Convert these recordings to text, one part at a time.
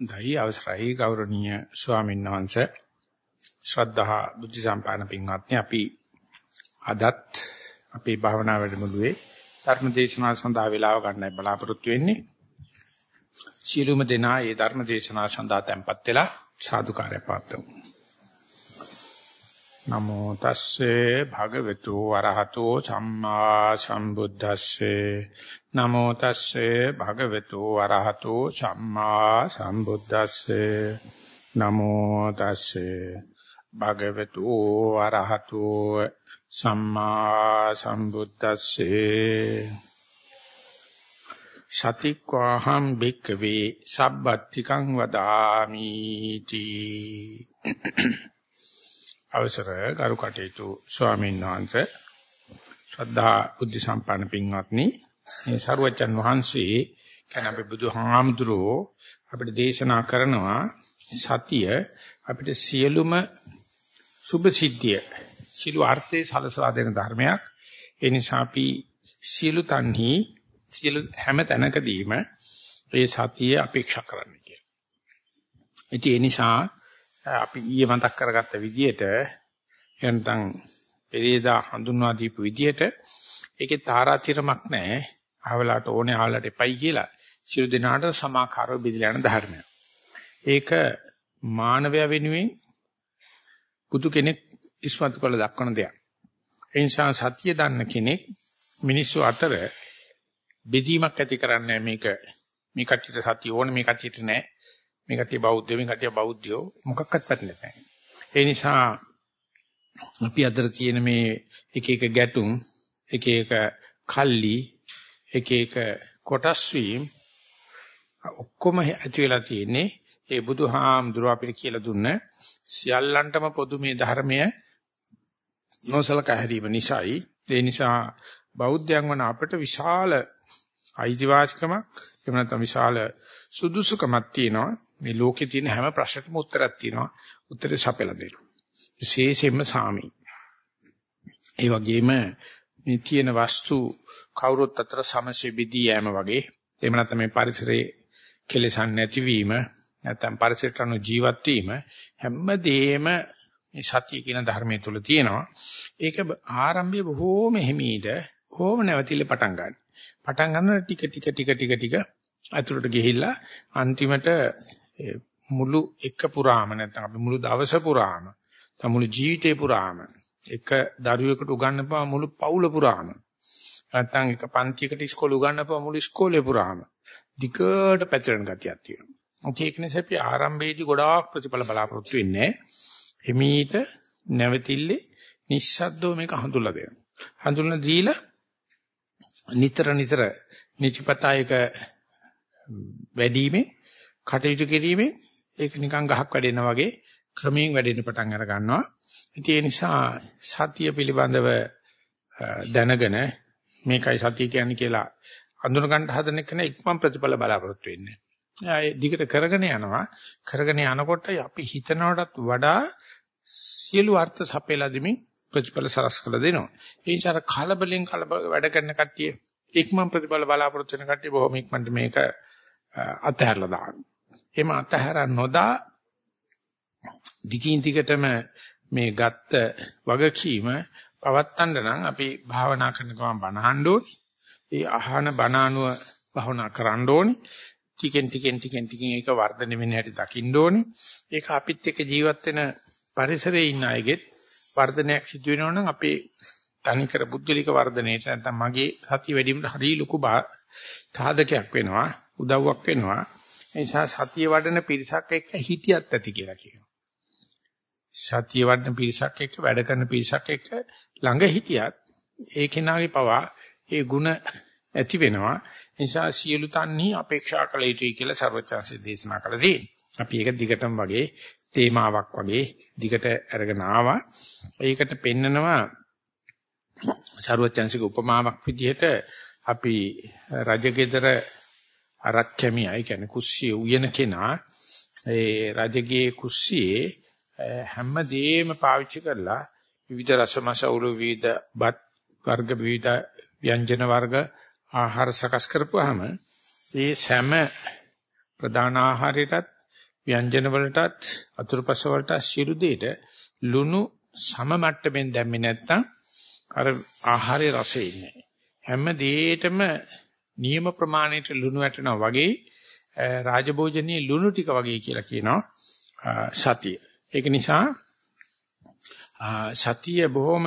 දෛ අවසරයි ගෞරවනීය ස්වාමීන් වහන්සේ ශ්‍රද්ධා බුද්ධ සම්පන්න පින්වත්නි අපි අදත් අපේ භාවනා වැඩමුළුවේ ධර්ම දේශනාව සඳහා වේලාව ගන්නයි බලාපොරොත්තු වෙන්නේ. සියලුම දෙනා මේ ධර්ම දේශනාව සඳහා tempත් වෙලා සාදුකාරය පාත්තුමු. නමෝ තස්සේ භගවතු වරහතෝ සම්මා සම්බුද්දස්සේ. නමෝ තස්සේ භගවතු වරහතෝ සම්මා සම්බුද්දස්සේ. නමෝ තස්සේ භගවතු වරහතෝ සම්මා සම්බුද්දස්සේ. සතික්වාහම් භික්කවේ සබ්බත්තිකං වදාමි තී අවසර ගරු කටයුතු ස්වාමීන් වහන්සේ ශ්‍රද්ධා බුද්ධ සම්පන්න පින්වත්නි මේ සරුවචන් වහන්සේ කියන අපි බුදුහාමුදුරෝ අපිට දේශනා කරනවා සතිය අපිට සියලුම සුභ සිද්ධිය සිළු අර්ථයේ සලසලා දෙන ධර්මයක් ඒ නිසා අපි සියලු තන්හි සියලු හැම තැනකදීම ඒ සතිය අපේක්ෂා කරන්න කියලා. ඉතින් ඒ නිසා අපි ඊයේ මතක් කරගත්ත විදිහට එනතන් පෙරේදා හඳුන්වා දීපු විදිහට ඒකේ තාරාතිරමක් නැහැ. අහවලාට ඕනේ අහවලාට එපයි කියලා සියලු දෙනාට සමාකාරව බෙදලා යන ධර්මයක්. ඒක මානවය වෙනුවෙන් බුදු කෙනෙක් ඉස්මතු කළ දක්වන දෙයක්. ඒ නිසා සත්‍ය දන්න කෙනෙක් මිනිස්සු අතර බෙදීමක් ඇති කරන්නේ මේක මේ කට්ටියට සත්‍ය ඕනේ මේ කට්ටියට නෑ. මේ කට්ටිය බෞද්ධ මේ කට්ටිය බෞද්ධයෝ මොකක්වත් පැටලෙන්නේ නැහැ. ඒ නිසා අපි අතර තියෙන මේ එක එක ගැටුම් එක එක කල්ලි එක එක කොටස් වීම ඔක්කොම ඇති වෙලා තියෙන්නේ ඒ බුදුහාමුදුරුව අපිට කියලා දුන්න සියල්ලන්ටම පොදු මේ ධර්මය නොසලකා හැරීම නිසායි ඒ නිසා බෞද්ධයන් වන අපට විශාල අයිතිවාසිකමක් එහෙම නැත්නම් විශාල සුදුසුකමක් තියෙනවා මේ ලෝකේ තියෙන හැම ප්‍රශ්නකම උත්තරයක් තියෙනවා උත්තරේ සපයලා දෙන්න. විශේෂයෙන්ම සාමි. ඒ වගේම මේ තියෙන වස්තු කවුරුත් අතර සමසේ බෙදී යෑම වගේ එහෙම නැත්නම් මේ පරිසරයේ කෙලෙසන් නැතිවීම නැත්නම් පරිසරයට අනුව ජීවත් වීම හැමදේම මේ සතිය කියන ධර්මයේ තුල තියෙනවා. ඒක ආරම්භය බොහෝම හිමීට කොහොම නැවතිල පටන් ගන්න. පටන් ගන්න ටික ටික ටික ටික ටික අතුරට ගිහිල්ලා අන්තිමට මුළු එක පුරාම නැත්නම් අපි මුළු දවස පුරාම නැත්නම් මුළු ජීවිතේ පුරාම එක දරුවෙකුට උගන්වපුවා මුළු පවුල පුරාම නැත්නම් එක පන්තියකට ඉස්කෝලේ උගන්වපුවා මුළු ඉස්කෝලේ පුරාම දිගට පැතිරෙන ගතියක් තියෙනවා. ඒක නිසා අපි ආරම්භයේදී ගොඩාක් ප්‍රතිඵල බලාපොරොත්තු වෙන්නේ. එමීට නැවතිල්ලේ නිස්සද්දව මේක හඳුල්ලා දෙනවා. හඳුල්ලා දීලා නිතර නිතර නිචපතායක වැඩිීමේ කටයුතු කිරීමේ ඒක නිකන් ගහක් වැඩෙනා වගේ ක්‍රමයෙන් වැඩෙන්න පටන් අර ගන්නවා. ඉතින් ඒ නිසා සතිය පිළිබඳව දැනගෙන මේකයි සතිය කියන්නේ කියලා අඳුන ගන්න හදන එක නේ ඉක්මන් ප්‍රතිඵල බලාපොරොත්තු වෙන්නේ. ඒ දිගට කරගෙන යනවා. කරගෙන යනකොට අපි හිතනවටත් වඩා සියලු අර්ථ සපයලා දෙමින් ප්‍රතිඵල සලස් කළ දෙනවා. ඒ නිසා කලබලෙන් කලබල වැඩ කරන කට්ටිය ඉක්මන් ප්‍රතිඵල බලාපොරොත්තු වෙන කට්ටිය බොහොම ඉක්මනට මේක අතහැරලා දානවා. එහෙම අතහැර නොදා දිගින් දිගටම මේ ගත්ත වගකීම පවත්තන්න නම් අපි භාවනා කරන ගමන් බණහන්න ඕනේ. ඒ අහන බණ අනුව භාවනා කරන්න ඕනේ. ටිකෙන් ටිකෙන් ටිකෙන් ටිකෙන් ඒක වර්ධනය වෙන හැටි දකින්න ඕනේ. ඒක අපිත් එක්ක ජීවත් වෙන පරිසරයේ ඉන්න අයගෙත් වර්ධනයක් සිදු වෙනවා නම් අපේ තනිකර බුද්ධලික වර්ධනයේට නැත්නම් මගේ සතිය වැඩි වීමට හරිය ලොකු සාධකයක් වෙනවා උදව්වක් වෙනවා ඒ නිසා සතිය වඩන පිරිසක් එක්ක හිටියත් ඇති කියලා කියනවා. සතිය වඩන පිරිසක් එක්ක වැඩ කරන පිරිසක් එක්ක ළඟ හිටියත් ඒ කෙනාගේ පවා ඒ ಗುಣ ඇති වෙනවා. ඒ නිසා සියලු තන්හි අපේක්ෂා කළ යුතුයි කියලා සර්වචන්සේ දේශනා කළා තියෙනවා අපි ඒක දිගටම වගේ තේමාවක් වගේ දිගට අරගෙන ආවා. ඒකට පෙන්නනවා සරුවචන්සික උපමාවක් විදිහට අපි රජගෙදර ආරක්ෂමියයි කියන්නේ කුස්සිය උයන කෙනා ඒ රජගේ කුස්සියේ හැමදේම පාවිච්චි කරලා විවිධ රසමසවුරු විවිධ බත් වර්ග විවිධ ව්‍යංජන වර්ග ආහාර සකස් කරපුවාම ඒ සෑම ප්‍රධාන ආහාරයටත් ව්‍යංජන වලටත් අතුරුපස වලට සියලු දෙයට ලුණු සම මට්ටමින් දැම්මේ නැත්නම් අර ආහාරයේ රසෙ ඉන්නේ. හැම දෙයකටම නියම ප්‍රමාණයට ලුණු වැටෙනවා වගේ රාජභෝජනීය ලුණු ටික වගේ කියලා කියනවා සතිය. ඒක නිසා සතිය බොහොම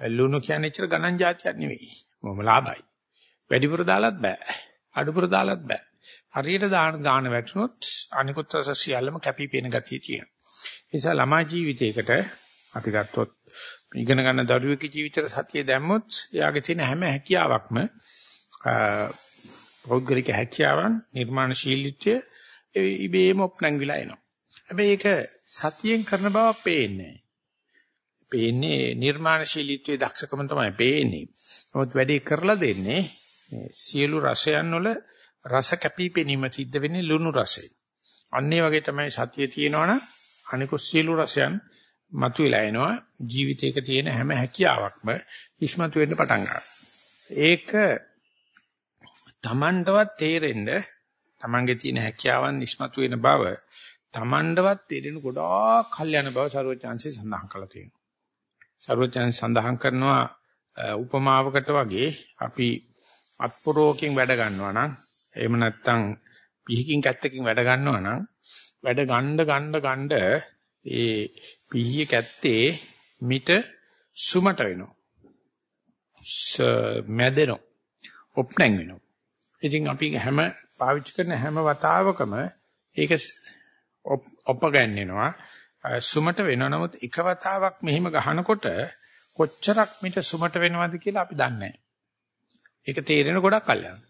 ලුණු කියන්නේ ඉතර ගණන් જાතියක් නෙවෙයි. බොහොම ලාභයි. වැඩිපුර දාලත් බෑ. අඩුපුර දාලත් බෑ. හරියට දාන දාන වැටුනොත් අනිකුත් රස සියල්ලම කැපී පෙනෙන ගතිය තියෙනවා. ඒ නිසා ළමා ජීවිතයකට අපි ගත්තොත් ඉගෙන ගන්න දරුවෙකුගේ ජීවිතේට සතිය දැම්මොත් එයාගේ තියෙන හැම හැකියාවක්ම පෞද්ගලික හැකියාවන් නිර්මාණශීලීත්වය ඉබේම ඔප්නංගිලා එනවා. හැබැයි ඒක සතියෙන් කරන බව පේන්නේ පේන්නේ නිර්මාණශීලීත්වයේ දක්ෂකම තමයි පේන්නේ. නමුත් වැඩේ කරලා දෙන්නේ සියලු රසයන් වල රස කැපිපෙනීම සිද්ධ වෙන්නේ ලුණු රසයෙන්. අන්න ඒ වගේ තමයි සතිය තියෙනවනම් අනිකුත් සියලු රසයන් මතුවලා එනවා ජීවිතයක තියෙන හැම හැකියාවක්ම ඉස්මතු වෙන්න පටන් ගන්නවා. ඒක Tamanටවත් තේරෙන්න Tamanගේ තියෙන හැකියාවන් ඉස්මතු වෙන බව Tamanටවත් තේරෙන ගොඩාක් කල් යන බව සරුවචාන්සේ සඳහන් කළා තියෙනවා. සරුවචාන් සඳහන් කරනවා උපමාවකට වගේ අපි අත්පොරෝකින් වැඩ ගන්නවා නම් එහෙම නැත්නම් පිහකින් කැත්තකින් වැඩ ගන්නවා නම් වැඩ ගන්න ගන්න ගන්න ඒ පිහිය කැත්තේ මිට සුමට වෙනවා. මැදෙනවා. ඔප්නැන් වෙනවා. ඉතින් අපි හැම පාවිච්චි කරන හැම වතාවකම ඒක ඔප ගන්නවා. සුමට වෙනවා. නමුත් එක වතාවක් මෙහිම ගහනකොට කොච්චරක් මිට සුමට වෙනවද කියලා අපි දන්නේ නැහැ. ඒක තේරෙන ගොඩක් කල් යනවා.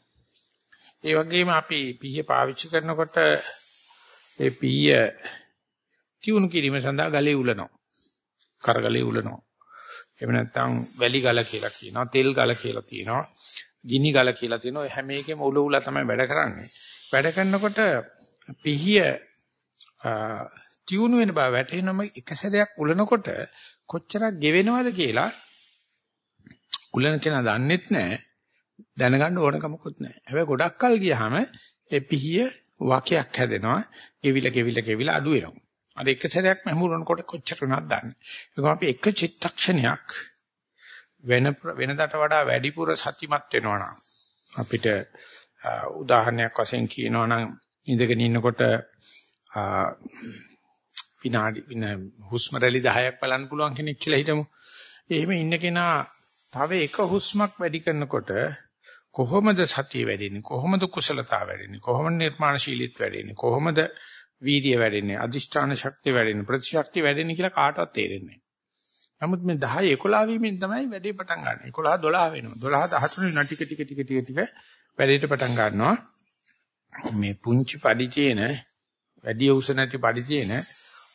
ඒ වගේම අපි පීය පාවිච්චි කරනකොට ඒ පීය තියුණු කිරීම සඳහා ගලේ උලනවා. කරගලේ උලනවා. එහෙම නැත්නම් වැලි ගල කියලා කියනවා, තෙල් ගල කියලා තියෙනවා, ගිනි ගල කියලා තියෙනවා. හැම එකෙම උල උල තමයි වැඩ කරන්නේ. වැඩ කරනකොට පිහිය තියුණු වෙන බව වැටෙනම එක සැරයක් උලනකොට කොච්චරක් ගෙවෙනවද කියලා උලන කෙනා දන්නෙත් නැහැ. දැනගන්න ඕනකමකුත් නැහැ. හැබැයි ගොඩක් කල් ගියාම ඒ පිහිය වාකයක් හැදෙනවා. ගෙවිල ගෙවිල ගෙවිල අඩු වෙනවා. අර එක සැරයක් මහමුරනකොට කොච්චර වෙනවද දන්නේ. ඒක අපි එක චිත්තක්ෂණයක් වෙන වෙනදාට වඩා වැඩිපුර සතිමත් වෙනවා නම් අපිට උදාහරණයක් වශයෙන් කියනවා නම් ඉඳගෙන ඉන්නකොට විනාඩි වින හුස්ම රැලි 10ක් බලන්න පුළුවන් කෙනෙක් කියලා හිතමු. එහෙම ඉන්න කෙනා තව එක හුස්මක් වැඩි කරනකොට කොහොමද සතිය වැඩෙන්නේ? කොහොමද කුසලතාව වැඩෙන්නේ? කොහොමද නිර්මාණශීලීත්වය වැඩෙන්නේ? කොහොමද වීර්ය වැඩෙන්නේ? අදිෂ්ඨාන ශක්තිය වැඩෙන්නේ? ප්‍රතිශක්තිය වැඩෙන්නේ කියලා කාටවත් තේරෙන්නේ නමුත් මේ 10 11 වීමෙන් තමයි වැඩේ පටන් ගන්න. 11 12 වෙනවා. 12 13 වෙනවා ටික ටික ටික ටික ටික වැඩේට පටන් ගන්නවා. මේ පුංචි පඩි තියෙන වැඩි උස නැති පඩි තියෙන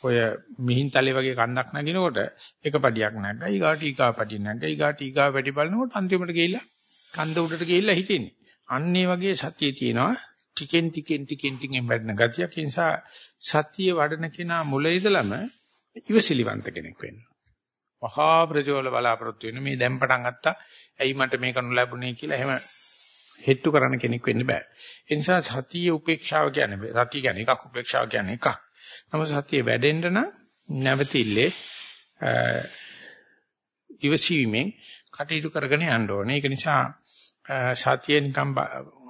ඔය මිහින්තලේ වගේ කන්දක් නැගිනකොට එක පඩියක් නැග්ගා ඊගාට ඊගා පඩිය නැග්ගා ඊගාට ඊගා වැඩි බලනකොට අන්තිමට ගිහිල්ලා කන්ද උඩට ගිහිල්ලා හිටින්නේ. අන්න ඒ වගේ සතිය තියෙනවා ටිකෙන් ටිකෙන් ටිකෙන් ටිකෙන් වැඩෙන ගතියක්. ඒ නිසා සතිය වඩන කෙනා මුල ඉඳලම ඉවසිලිවන්ත කෙනෙක් වෙන්න. මහා ප්‍රජෝල බලාපොරොත්තු වෙන මේ දැන් පටන් ගත්තා. ඇයි මට මේක නොලැබුණේ කියලා එහෙම හෙට්ටු කරන කෙනෙක් වෙන්න බෑ. ඒ නිසා සතිය උපේක්ෂාව කියන්නේ සතිය කියන්නේ එකක් උපේක්ෂාව කියන්නේ එකක්. නමුත් සතිය වැඩෙන්න නම් නැවතිල්ලේ ඉවසීමෙන් කටයුතු කරගෙන යන්න ඕනේ. ඒක නිසා සතිය නිකම්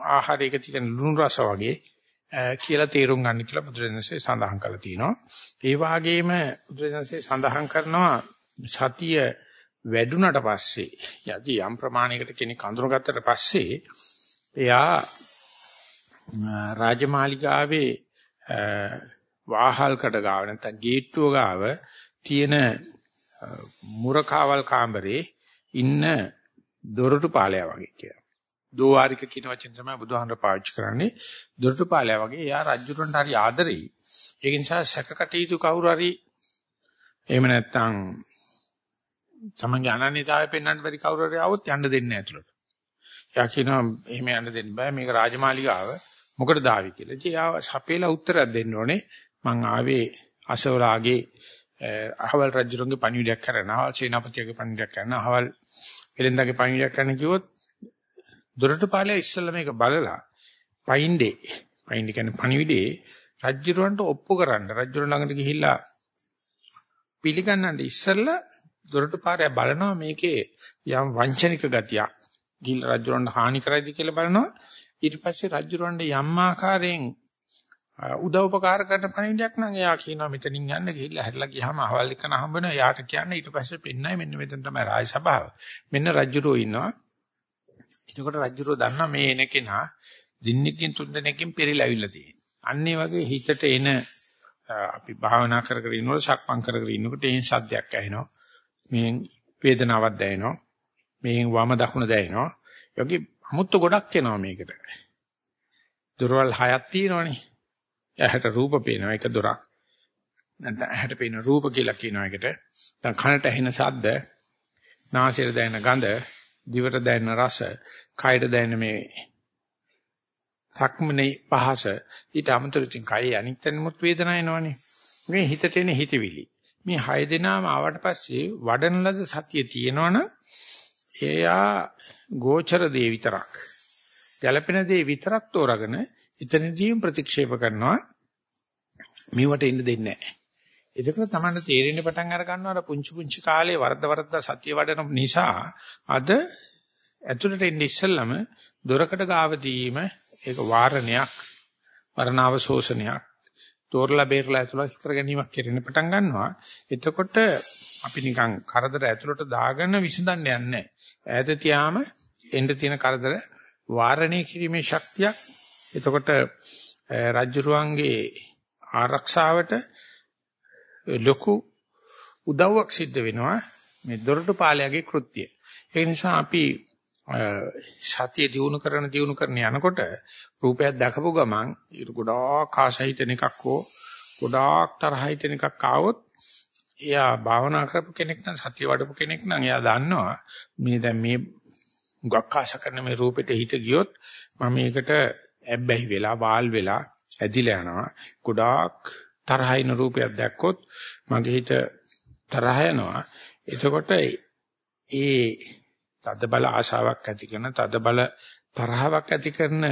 ආහාරයක තියෙන ලුණු රස වගේ කියලා තේරුම් ගන්න කියලා බුදුරජාණන්සේ සඳහන් කරලා තිනවා. ඒ වගේම බුදුරජාණන්සේ සඳහන් කරනවා සතිය වැඩුණට පස්සේ යදි යම් ප්‍රමාණයකට කෙනෙක් අඳුරගත්තට පස්සේ එයා රාජමාලිගාවේ වාහල් කඩ ගාව නැත්නම් ගේට්ටුව ගාව තියෙන මුරකාවල් කාමරේ ඉන්න දොරටු පාලයා වගේ කියලා. දෝවාරික කියන වචන තමයි බුදුහාමර පාවිච්චි කරන්නේ. දොරටු පාලයා වගේ එයා රජුරන්ට හරි ආදරෙයි. ඒක නිසා සැකකටයුතු කවුරු හරි එහෙම නැත්නම් තමන්ගේ අනන්‍යතාවය පෙන්වන්න බැරි කවුරු හරි આવොත් යන්න දෙන්නේ නැහැ ඇතුළට. එයා කියනවා එහෙම යන්න දෙන්න බෑ මේක රාජමාලිගාව මොකටද ආවි කියලා. ඉතින් එයා සපේලා උත්තරයක් දෙන්න ඕනේ. මං ආවේ අශෝලාගේ අහවල් රජුරුන්ගේ පණිවිඩයක් කරන, අහවල් සේනාපතිගේ පණිවිඩයක් කරන, අහවල් එලෙන්දාගේ පණිවිඩයක් කරන කිව්වොත් දොරටු පාලේ ඉස්සෙල්ලා මේක බලලා පයින්ඩේ පයින්ඩේ කියන්නේ පණිවිඩේ රජ්ජුරවන්ට ඔප්පු කරන්න රජ්ජුර ළඟට ගිහිල්ලා පිළිගන්නන්න ඉස්සෙල්ලා දොරටු පාරය බලනවා මේකේ යම් වංචනික ගතියක්. ගිහිල්ලා රජ්ජුරවන්ට හානි කරයිද කියලා බලනවා. ඊට පස්සේ රජ්ජුරවන්ට යම් ආකාරයෙන් උදව් උපකාර කරන පණිවිඩයක් නම් එයා කියනවා මෙතනින් යන්න ගිහිල්ලා හැරිලා ගියාම අහවල් එකන හම්බ වෙනවා එයාට කියන්න ඊට පස්සේ පෙන්නයි මෙන්න මෙතන තමයි රාජ සභාව. මෙන්න රජ්ජුරෝ ඉන්නවා. එතකොට රජ්ජුරෝ දන්නා මේ එන කෙනා දින්නෙකින් තුන් දෙනෙකින් පෙරිලාවිලා තියෙනවා. අන්නේ වගේ හිතට එන අපි භාවනා කර කර ඉන්නකොට සක්මන් කර කර ඉන්නකොට එයින් සද්දයක් ඇහෙනවා. මෙහෙන් වේදනාවක් දැනෙනවා මෙහෙන් වම දකුණ දැනෙනවා යෝගී අමුත්තු ගොඩක් එනවා මේකට දොරවල් හයක් තියෙනවනේ ඇහැට රූප පේනවා එක දොරක්. නැත්නම් ඇහැට පේන රූප කියලා කියනවා එකට. දැන් කනට ඇහෙන ශබ්ද, නාසයට දැනෙන ගඳ, දිවට දැනෙන රස, කයට දැනෙන මේ සක්මනේ පහස ඊට අමතරව තින් කයේ අනිත්‍යනමුත් වේදනාව එනවනේ. මේ හිතට එන හිතවිලි. මේ හය දෙනාම ආවට පස්සේ වඩන ලද සතිය තියෙනවනම් එයා ගෝචර දේ විතරක්. ගැළපෙන දේ විතරක් තෝරාගෙන එතනදීම ප්‍රතික්ෂේප කරනවා මේවට එන්න දෙන්නේ නැහැ. එතකොට තමයි තේරෙන්න පටන් අර ගන්නවා අර පුංචි පුංචි කාලේ වරද්ද වරද්ද සත්‍ය වඩන නිසා අද ඇතුළට එන්න ඉස්සෙල්ලම දොරකට ගාවදීම ඒක වාරණයක් වරණාව ශෝෂණයක් තෝරලා බේරලා ඇතුළත් කර ගැනීමක් කෙරෙන පටන් ගන්නවා. එතකොට අපි නිකන් කරදර ඇතුළට දාගෙන විසඳන්න යන්නේ ඈත තියාම එන්න තියෙන කරදර වාරණය කිරීමේ ශක්තියක් එතකොට රජ්ජුරුවන්ගේ ආරක්ෂාවට ලොකු උදව්වක් සිද්ධ වෙනවා මේ දොරටු පාලයාගේ කෘත්‍යය. ඒ නිසා අපි සතිය දිනු කරන දිනු කරන යනකොට රූපයක් දැකපු ගමන් ඒක ගොඩාක් ආසහිතන එකක් හෝ ගොඩාක් තරහිතන එකක් ආවොත් එයා භාවනා කරපු කෙනෙක් නම් සතිය වඩපු කෙනෙක් නම් එයා දන්නවා මේ දැන් මේ ගොක්ක ආශ කරන මේ රූපෙට හිත ගියොත් මම මේකට ඇබ්බැහි වෙලා වාල් වෙලා ඇදිලා යනවා. ගොඩාක් තරහින රූපයක් දැක්කොත් මගේ හිත තරහ යනවා. එතකොට ඒ තද බල ආශාවක් ඇති කරන තද බල තරහවක් ඇති කරන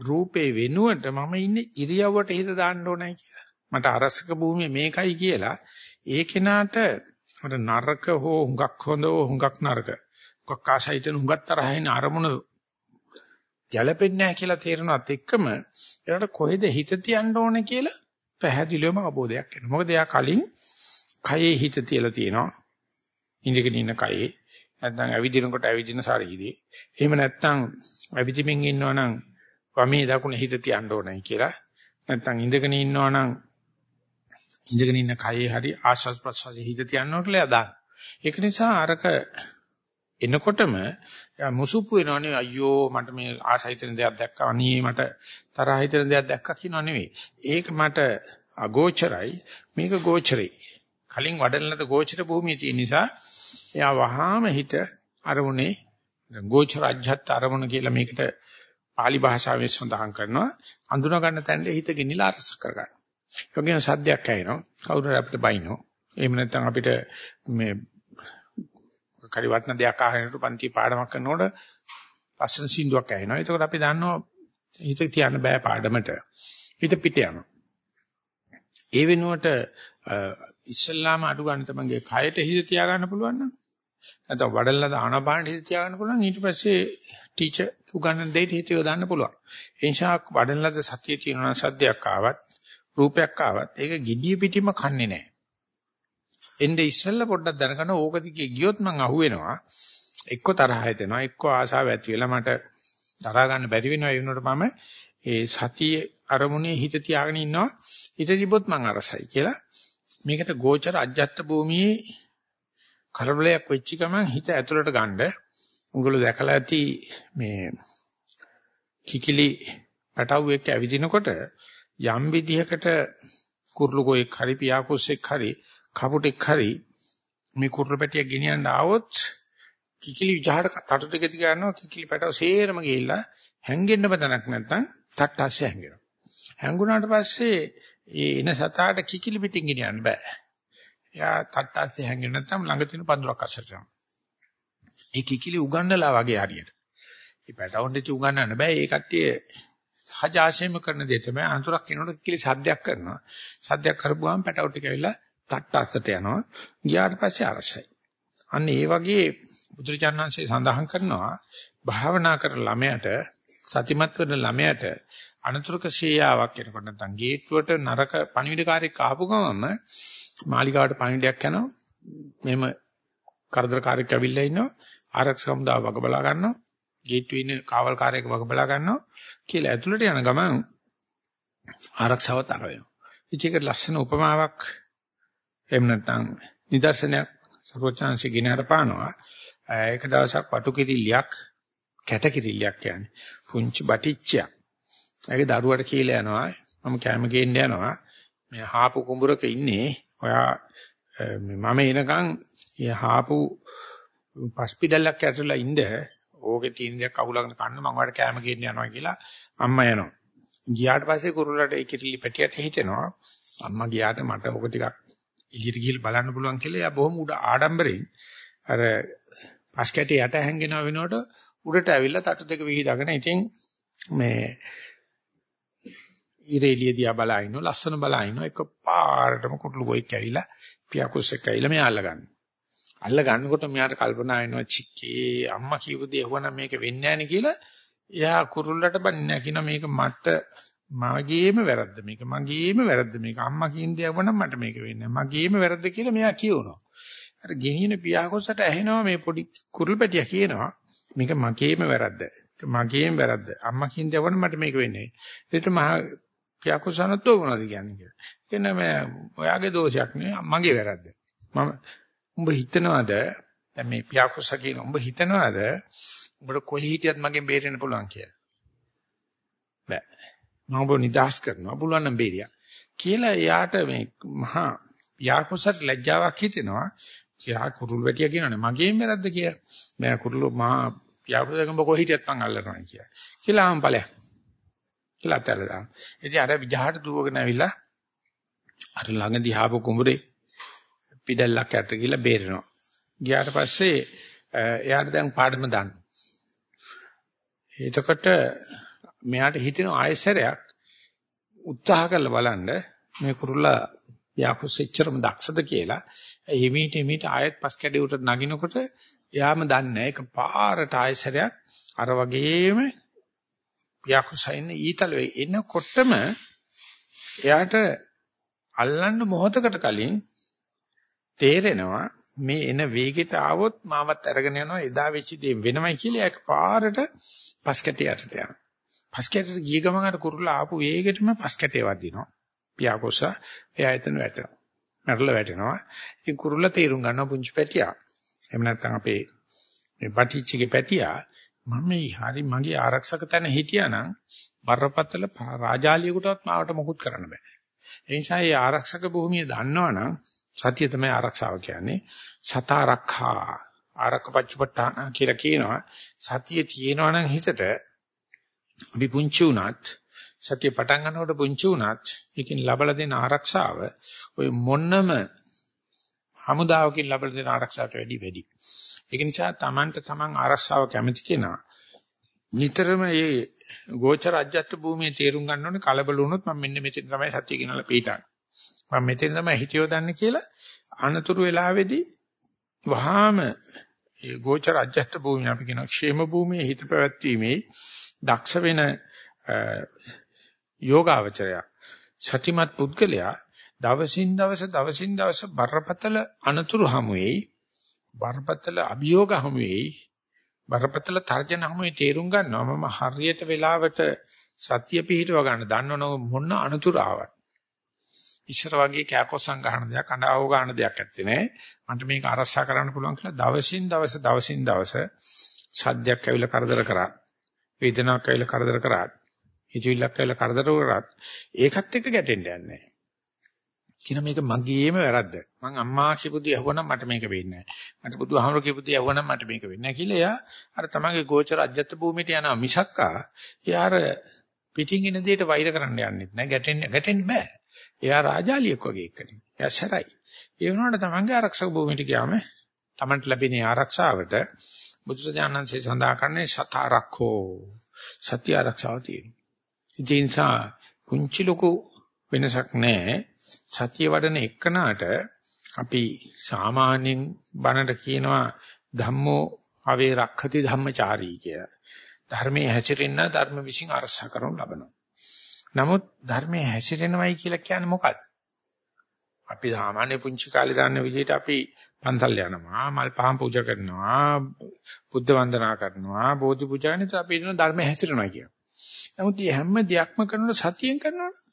රූපේ වෙනුවට මම ඉන්නේ ඉරියව්වට හිත දාන්න ඕනයි කියලා. මට අරසක භූමිය මේකයි කියලා ඒ කෙනාට මට නරක හෝ හුඟක් හොඳ හෝ හුඟක් නරක. හුඟක් ආශයිතන හුඟක් තරහින අරමුණු ගැළපෙන්නේ නැහැ කියලා තේරෙනවත් එක්කම එයාට කොහෙද හිත තියන්න ඕනේ කියලා පැහැදිලිවම අවබෝධයක් එනවා. මොකද එයා කලින් කයේ හිත තියලා තියෙනවා. ඉඳගෙන ඉන්න කයේ නැත්නම් ඇවිදිනකොට ඇවිදින ශරීරේ. එහෙම නැත්නම් ඇවිදිමින් ඉන්නවනම් වමේ දකුණ හිත තියන්න ඕනේ කියලා. නැත්නම් ඉඳගෙන ඉන්නවනම් ඉඳගෙන ඉන්න කයේ හරි ආශ්වාස ප්‍රශ්වාසයේ හිත තියන්න ඕනේ කියලා දාන්න. ඒක නිසා අරක එනකොටම මුසුප්පු වෙනවනේ අයියෝ මට මේ ආසහිතන දෙයක් දැක්කා අනේ මට තරහ හිතෙන දෙයක් දැක්කා කියනව නෙවෙයි. ඒක මට අගෝචරයි මේක ගෝචරයි. කලින් වඩන ලද ගෝචර භූමිය තියෙන නිසා එයා වහාම හිත අරමුණේ ගෝචර අජ්ජත් අරමුණ කියලා මේකට pāli භාෂාවෙන් සඳහන් කරනවා. අඳුන ගන්න තැනට හිත ගෙනිලා අරස කරගන්න. ඒ වගේම සද්දයක් ඇහෙනවා. කවුරු හරි අපිට බයිනෝ. එහෙම නැත්නම් අපිට මේ කරි වටන දෙයක් අහනකොට පන්ති පාඩමක් කරනකොට ලස්සන සින්දුවක් ඇහෙනවා. ඒකෝට අපි දන්නවා හිත තියන්න බෑ පාඩමට. හිත පිට යනවා. ඒ වෙනුවට ඉස්සල්ලාම අඩු ගන්න තමන්ගේ කයට හිත තියාගන්න පුළුවන් නම් නැත්නම් වඩල්ලා දානපාන හිත තියාගන්න පුළුවන් ඊට පස්සේ ටීචර් උගන්වන දෙයට හිත යොදන්න පුළුවන්. ඒ නිසා වඩල්ලාද සතිය තියෙනවා සද්දයක් ආවත් රූපයක් ආවත් ඒක gediya පිටිම කන්නේ නැහැ. එnde ඉස්සෙල්ලා පොඩ්ඩක් දැනගන්න ඕක දිගේ ගියොත් මං අහුවෙනවා. එක්ක තරහ හිතෙනවා, එක්ක ආසාව ඇති වෙලා මට දරා ගන්න බැරි වෙනවා ඒ වුණාට මම ඒ සතියේ අරමුණේ හිත තියාගෙන ඉන්නවා. හිත තිබොත් මං අරසයි කියලා. මේකට ගෝචර අජ්ජත් භූමියේ කරබලයක් වෙච්ච ගමන් හිත ඇතුළට ගන්න. උගල දැකලා ඇති මේ කිකිලි පැටවු එක්ක ඇවිදිනකොට යම් විදිහකට කුරුළු ගොයෙක් හරි පියාකුස්සෙක් හරි කපුටෙක් හරි මේ කුරුළු පැටියක් ගෙනියන්න ආවොත් කිකිලි විජහට තටු දෙක දිග ගන්නවා කිකිලි පැටව සේරම ගිහිල්ලා හැංගෙන්න බතනක් නැත්නම් තට්ටස්සේ හැංගෙනවා. හැංගුණාට පස්සේ ඒ එන සතාට කිකිලි පිටින් ගෙනියන්න බෑ. එයා තට්ටස්සේ හැංගෙන්න නැත්නම් ළඟ තියෙන පඳුරක් අස්සට යනවා. ඒ කිකිලි උගන්නලා වගේ හරියට. මේ පැටවුන් දෙච්ච උගන්නන්න බෑ. ඒ කට්ටිය සහජාසයෙන්ම කරන දේ තමයි අනතුරක් එනකොට කිලි සද්දයක් කරනවා. සද්දයක් කරපුවාම පැටවු ටික ඇවිල්ලා තට්ට අස්සට යනවා. ගියාට පස්සේ අරසයි. අන්න ඒ වගේ බුදුරජාණන්සේ සඳහන් කරනවා භාවනා කරන ළමයට සතිමත් වෙන ළමයට අනතුරුක ශේයාවක් එනකොට නැත්නම් ගේට්ටුවට නරක පණිවිඩකාරයෙක් ආපු ගමම මාලිගාවට පණිවිඩයක් යනවා. මෙහෙම කරදරකාරයෙක් ඇවිල්ලා ඉන්නවා. ආරක්ෂක හමුදාව වග බලා ගන්නවා. ගේට්ටුවේ ඉන්න කාවල්කාරයෙක් වග බලා ගන්නවා කියලා ඇතුළට යන ගමන් ආරක්ෂාව තර වෙනවා. ඉතින් ලස්සන උපමාවක් එහෙම නැත්නම් නිදර්ශනයක් සර්වචාන්සි ගිනහර පානවා. එක දවසක් වටු කිරිල්ලයක් කැට කිරිල්ලයක් කියන්නේ. පුංචි බටිච්චයක්. ඒකේ දරුවට කියලා යනවා මම කැම ගේන්න යනවා. මේ හාපු කුඹරක ඉන්නේ. ඔයා මම එනකන් හාපු පස්පිඩල්ලක් ඇතුළේ ඉඳ ඕකේ තියෙන දේ කවුලගෙන කන්න මම ඔයාලට කැම ගේන්න යනවා කියලා අම්මා යනවා. ගියාට පස්සේ කුරුල්ලට ඒ කිරිලි පැටියට හිතෙනවා අම්මා ගියාට මට ඔක ටිකක් එළියට ගිහලා බලන්න පුළුවන් කියලා එයා බොහොම උඩ ආඩම්බරෙන් අර පස් කැටේ යට හැංගෙනව වෙනකොට උඩට ඇවිල්ලා තටු දෙක විහිදාගෙන ඉතින් මේ ඉරේලිය දිහා බලා ඉන්නවා ලස්සන බලා ඉන්නවා එක පාරටම කුටළු ගොයික් ඇවිල්ලා පියාකුස් එක්ක ඇවිල්ලා මෙයා අල්ල ගන්නවා. අල්ල ගන්නකොට මෙයාට කල්පනා වෙනවා චික්කේ අම්මා කියපු දේ ඇහුවනම් මේක වෙන්නේ නැහැ කියලා එයා කුරුල්ලට බන්නේ කියන මේක මට මගේම වැරද්ද මේක මගේම වැරද්ද මේක අම්මා කියන දේ ඇහුවනම් මට මේක වෙන්නේ මගේම වැරද්ද කියලා මෙයා කියනවා. අර ගෙනියන පියාකොසට ඇහෙනවා මේ පොඩි කුරුල් පැටියා කියනවා මේක මගේම වැරද්ද. මගේම වැරද්ද. අම්මා කියන දේ ඇහුවනම් මට මේක වෙන්නේ. ඒකට මහා පියාකුසනත්ව මොනවද කියන්නේ කියලා. කියන්නේ මම ඔයාගේ දෝෂයක් නෙවෙයි මගේ වැරද්ද. මම උඹ හිතනවාද දැන් මේ පියාකුස කියන උඹ හිතනවාද උඹට කොහේ හිටියත් මගෙන් බේරෙන්න පුළුවන් කියලා. බෑ. මම ඔබ නිදාස් කරනවා පුළුවන් නම් බේරියා. කියලා එයාට මේ මහා පියාකුසට ලැජ්ජාවක් හිතෙනවා. කියා කුරුල් වැටියා කියනනේ මගේම වැරද්ද කියලා. මම කුරුළු මහා පියාකුසකම කොහේ හිටියත් මං අල්ලනවා කියලා. කියලා ආම් ඵලයක්. කියලා අතහැරලා දානවා. ඉතින් අර විජහාට දුවගෙන ඇවිල්ලා අර ළඟදී ආපු කුඹුරේ පිටල්ලක් යට ගිහලා බේරෙනවා. ගියාට පස්සේ එයාට දැන් පාඩම දාන්න. එතකොට මෙයාට හිතෙන ආයසරයක් උත්සාහ කරලා බලන්න මේ කුරුල්ලා යාකුස් එච්චරම දක්ෂද කියලා. එහිමීට එහිමීට ආයෙත් පස් කැඩේ උට නගිනකොට එයාම දන්නේ ඒක පාරට ආයසරයක් අර වගේම පියාකුසයින් ඊතල එනකොටම එයාට අල්ලන්න මොහොතකට කලින් තේරෙනවා මේ එන වේගෙට ආවොත් මාවත් අරගෙන යනවා එදා වෙච්ච දේ වෙනමයි කියලා ඒක පාරට පස්කැටේ යටට යනවා. පස්කැටේට ගිය ගමන් අර කුරුල්ලා ආපු වේගෙටම පස්කැටේ වදිනවා. පියාකොස එයා එතන වැටෙනවා. මැරලා වැටෙනවා. ඉතින් කුරුල්ලා තීරුම් ගන්නවා පුංචි පැටියා. එහෙම නැත්නම් අපේ මේ පටිච්චිගේ පැටියා මම මේ හරි මගේ ආරක්ෂක තැන හිටියානම් බරපතල රාජාලියෙකුටවත් මාවට මොකුත් කරන්න බෑ. ඒ නිසා මේ ආරක්ෂක භූමිය දන්නවනම් සතිය තමයි ආරක්ෂාව කියන්නේ. සතාරක්ඛා ආරක්කපච්චපට්ඨාන කියලා කියනවා. සතිය තියෙනවනම් හිතට අපි පුංචි උනත් සතිය පටන් ගන්නකොට පුංචි උනත් ඒකෙන් ලබලා දෙන ආරක්ෂාව ඔය මොන්නම හමුදාවකින් ලබලා දෙන ආරක්ෂාවට වැඩි වැඩි. ඒක නිසා Tamanට Taman ආරක්ෂාව කැමති කෙනා නිතරම මේ ගෝචර අජ්‍යත්ත භූමියේ තේරුම් ගන්න ඕනේ කලබල වුණොත් මම මෙන්න මෙතන තමයි සත්‍ය කියනලා පිටන්නේ. මම මෙතන තමයි හිතියෝ දන්නේ කියලා අනතුරු වෙලාවේදී වහාම ඒ ගෝචර අජ්‍යත්ත භූමිය අපි කියන ക്ഷേම භූමියේ හිත පැවැත්වීමේ දක්ෂ වෙන යෝගාවචරය සතිමත් පුද්ගලයා දවසින් දවස දවසින් දවස බරපතල අනතුරු හමුවේ බරපතල අභියෝග හමුවේ බරපතල තර්ජන හමුවේ තේරුම් ගන්නවා. මම හරියට වෙලාවට සතිය පිහිටව ගන්න දන්නවන මොන අනතුරු ආවත් ඉස්සර වගේ කෑකොස්සන් ගන්න දෙයක් අඬාව ගන්න දෙයක් ඇත්තේ නෑ. මන්ට මේක අරසා කරන්න පුළුවන් කියලා දවසින් දවස දවසින් දවස සද්දයක් ඇවිල්ලා කරදර කරා. වේදනාවක් ඇවිල්ලා කරදර කරා. හිතවිල්ලක් ඇවිල්ලා කරදර කරාත් ඒකත් එක්ක ගැටෙන්න යන්නේ නෑ. කියන මේක මගේම වැරද්ද. මං අම්මා කියපු දේ අහුවනම් මට මේක වෙන්නේ නැහැ. මට බුදුහාමර කියපු දේ අහුවනම් මට මේක වෙන්නේ නැහැ කියලා එයා අර තමන්ගේ ගෝචර අජ්‍යත්ත භූමියට යනවා මිසක්කා එයා අර පිටින් එන දෙයට වෛර කරන්න යන්නෙත් නැහැ. ගැටෙන්න ගැටෙන්න බෑ. එයා රාජාලියෙක් වගේ එක්කනේ. එයා සරයි. ඒ වුණාට තමන්ගේ ආරක්ෂක භූමියට ගියාම තමන්ට ලැබෙන ආරක්ෂාවට බුදුසජාණන්සේ සඳහන් කරන්නේ සතරක්ඛෝ සත්‍ය ආරක්ෂාව තියෙනවා. ඒ නිසා පුංචි ලොකු වෙනසක් නැහැ. සතිය වඩන එක්කනට අපි සාමාන්‍යයෙන් බණට කියනවා ධම්මෝ අවේ රක්ඛති ධම්මචාරී කියලා. ධර්මයේ හැසිරෙන්න ධර්ම විශ්ින් අරසා කරනු ලබනවා. නමුත් ධර්මයේ හැසිරෙනවයි කියලා කියන්නේ මොකක්ද? අපි සාමාන්‍ය පුංචි කාලේ දාන්න විදිහට අපි පන්සල් යනවා, මල් පහන් පූජා කරනවා, බුද්ධ වන්දනා කරනවා, බෝධි පූජා කරනවා අපි කියන ධර්ම හැසිරෙනවා කියන. නමුත් මේ හැම දෙයක්ම කරනකොට සතියෙන් කරනවනේ.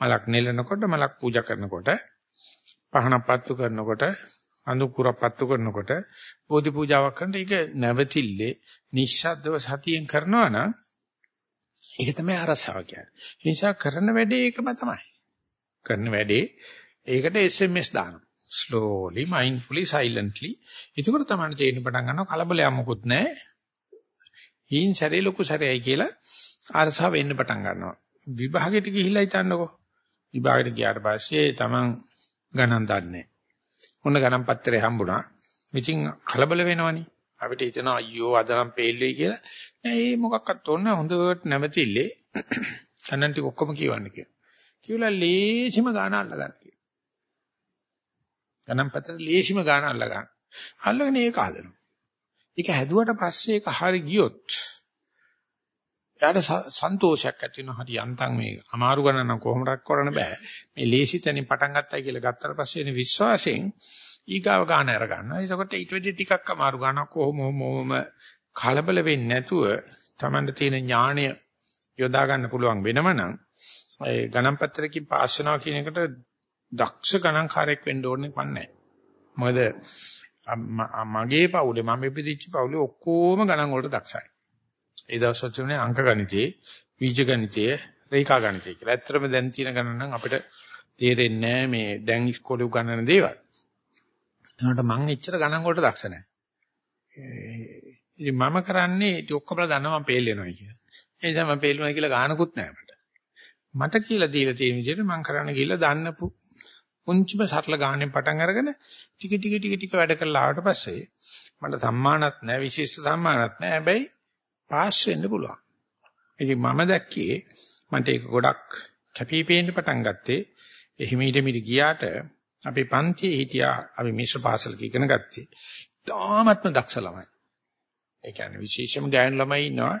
මලක් නෙලනකොට, මලක් පූජා කරනකොට, පහනක් පත්තු කරනකොට, අනුකුරක් පත්තු කරනකොට, බෝධි පූජාවක් කරනකොට ඒක නැවතිල්ලේ නිශ්ශබ්දව සතියෙන් කරනවා නම් ඒක තමයි අරසාව කියන්නේ. ඒ නිසා කරන වැඩේ ඒකම තමයි. කරන වැඩේ ඒකට SMS දානවා. slowly mindfully silently එතකොට තමයි තේරෙන්න පටන් ගන්නවා කලබලයක් මොකුත් නැහැ හීන් සැරේ ලොකු සැරේයි කියලා අරසාව වෙන්න පටන් ගන්නවා විභාගෙට ගිහිල්ලා හිටන්නකෝ විභාගෙට ගියාට පස්සේ Taman ගණන් දන්නේ මොන ගණන් පත්‍රය හම්බුණා? ඉතින් කලබල වෙනවනේ. අපිට හිතෙනවා අයියෝ අද නම් පෙල්ලෙයි කියලා. නෑ ඒ මොකක්වත් ඕන හොඳට නැවතිල්ලේ අනන්ට ඔක්කොම කියවන්න කියලා. කියලා ලේසිම ගාන අල්ලගන්න ගණන් පත්‍රේ ලේසිම ගාන අල්ල ගන්න. අල්ලගෙන ඒක හදනවා. ඒක හැදුවට පස්සේ ඒක හරි ගියොත් එයාට සන්තෝෂයක් ඇති වෙනවා. හරි යන්තම් මේ අමාරු ගණන් නම් කොහොමදක් කරන්න බෑ. මේ ලේසි තැනින් පටන් ගත්තයි කියලා ගත්තට පස්සේ එන විශ්වාසයෙන් ඊගාව ගාන අර ගන්නවා. ඒකට ඊට වෙඩි ටිකක් අමාරු ගානක් කොහොම මොම කලබල වෙන්නේ නැතුව Tamanට තියෙන ඥාණය යොදා ගන්න පුළුවන් වෙනවනම් ඒ ගණන් පත්‍රයකින් පාස් වෙනවා කියන එකට දක්ෂ ගණන්කාරයෙක් වෙන්න ඕනේ මන්නේ. මොකද මගේ පවුලේ මම ඉපදිච්ච පවුලේ ඔක්කොම ගණන් වලට දක්ෂයි. ඒ දවස්වල තිබුණේ අංක ගණිතයේ, බීජ ගණිතයේ, රේඛා ගණිතයේ කියලා. ඇත්තටම දැන් තියෙන ගණන් නම් අපිට තේරෙන්නේ මේ දැන් ඉස්කෝලේ උගන්වන දේවල්. ඒකට මම එච්චර ගණන් වලට දක්ෂ නැහැ. ඉතින් මම කරන්නේ ඉතින් ඔක්කොම දන්නවා මම පේල් වෙනවා කියලා. ඒ නිසා මම පේල් වෙනවා කියලා ගානකුත් නැහැ මට. මට කියලා දීලා තියෙන විදිහට මම කරන්න ගිහලා දන්න පුංචිම සරල ගානෙන් පටන් අරගෙන ටික ටික ටික ටික වැඩ කරලා ආවට පස්සේ මට සම්මානත් නැහැ විශේෂ සම්මානත් නැහැ හැබැයි පාස් වෙන්න පුළුවන්. ඉතින් මම දැක්කේ මට ඒක ගොඩක් කැපිපේන්න පටන් ගත්තේ එහිමීට මිට ගියාට අපි පන්තියේ හිටියා අපි මිශ්‍ර පාසලක ඉගෙන ගත්තේ. තාමත්ම දක්ෂ ළමයි. ඒ කියන්නේ විශේෂම ගෑනු ළමයි ඉන්නවා.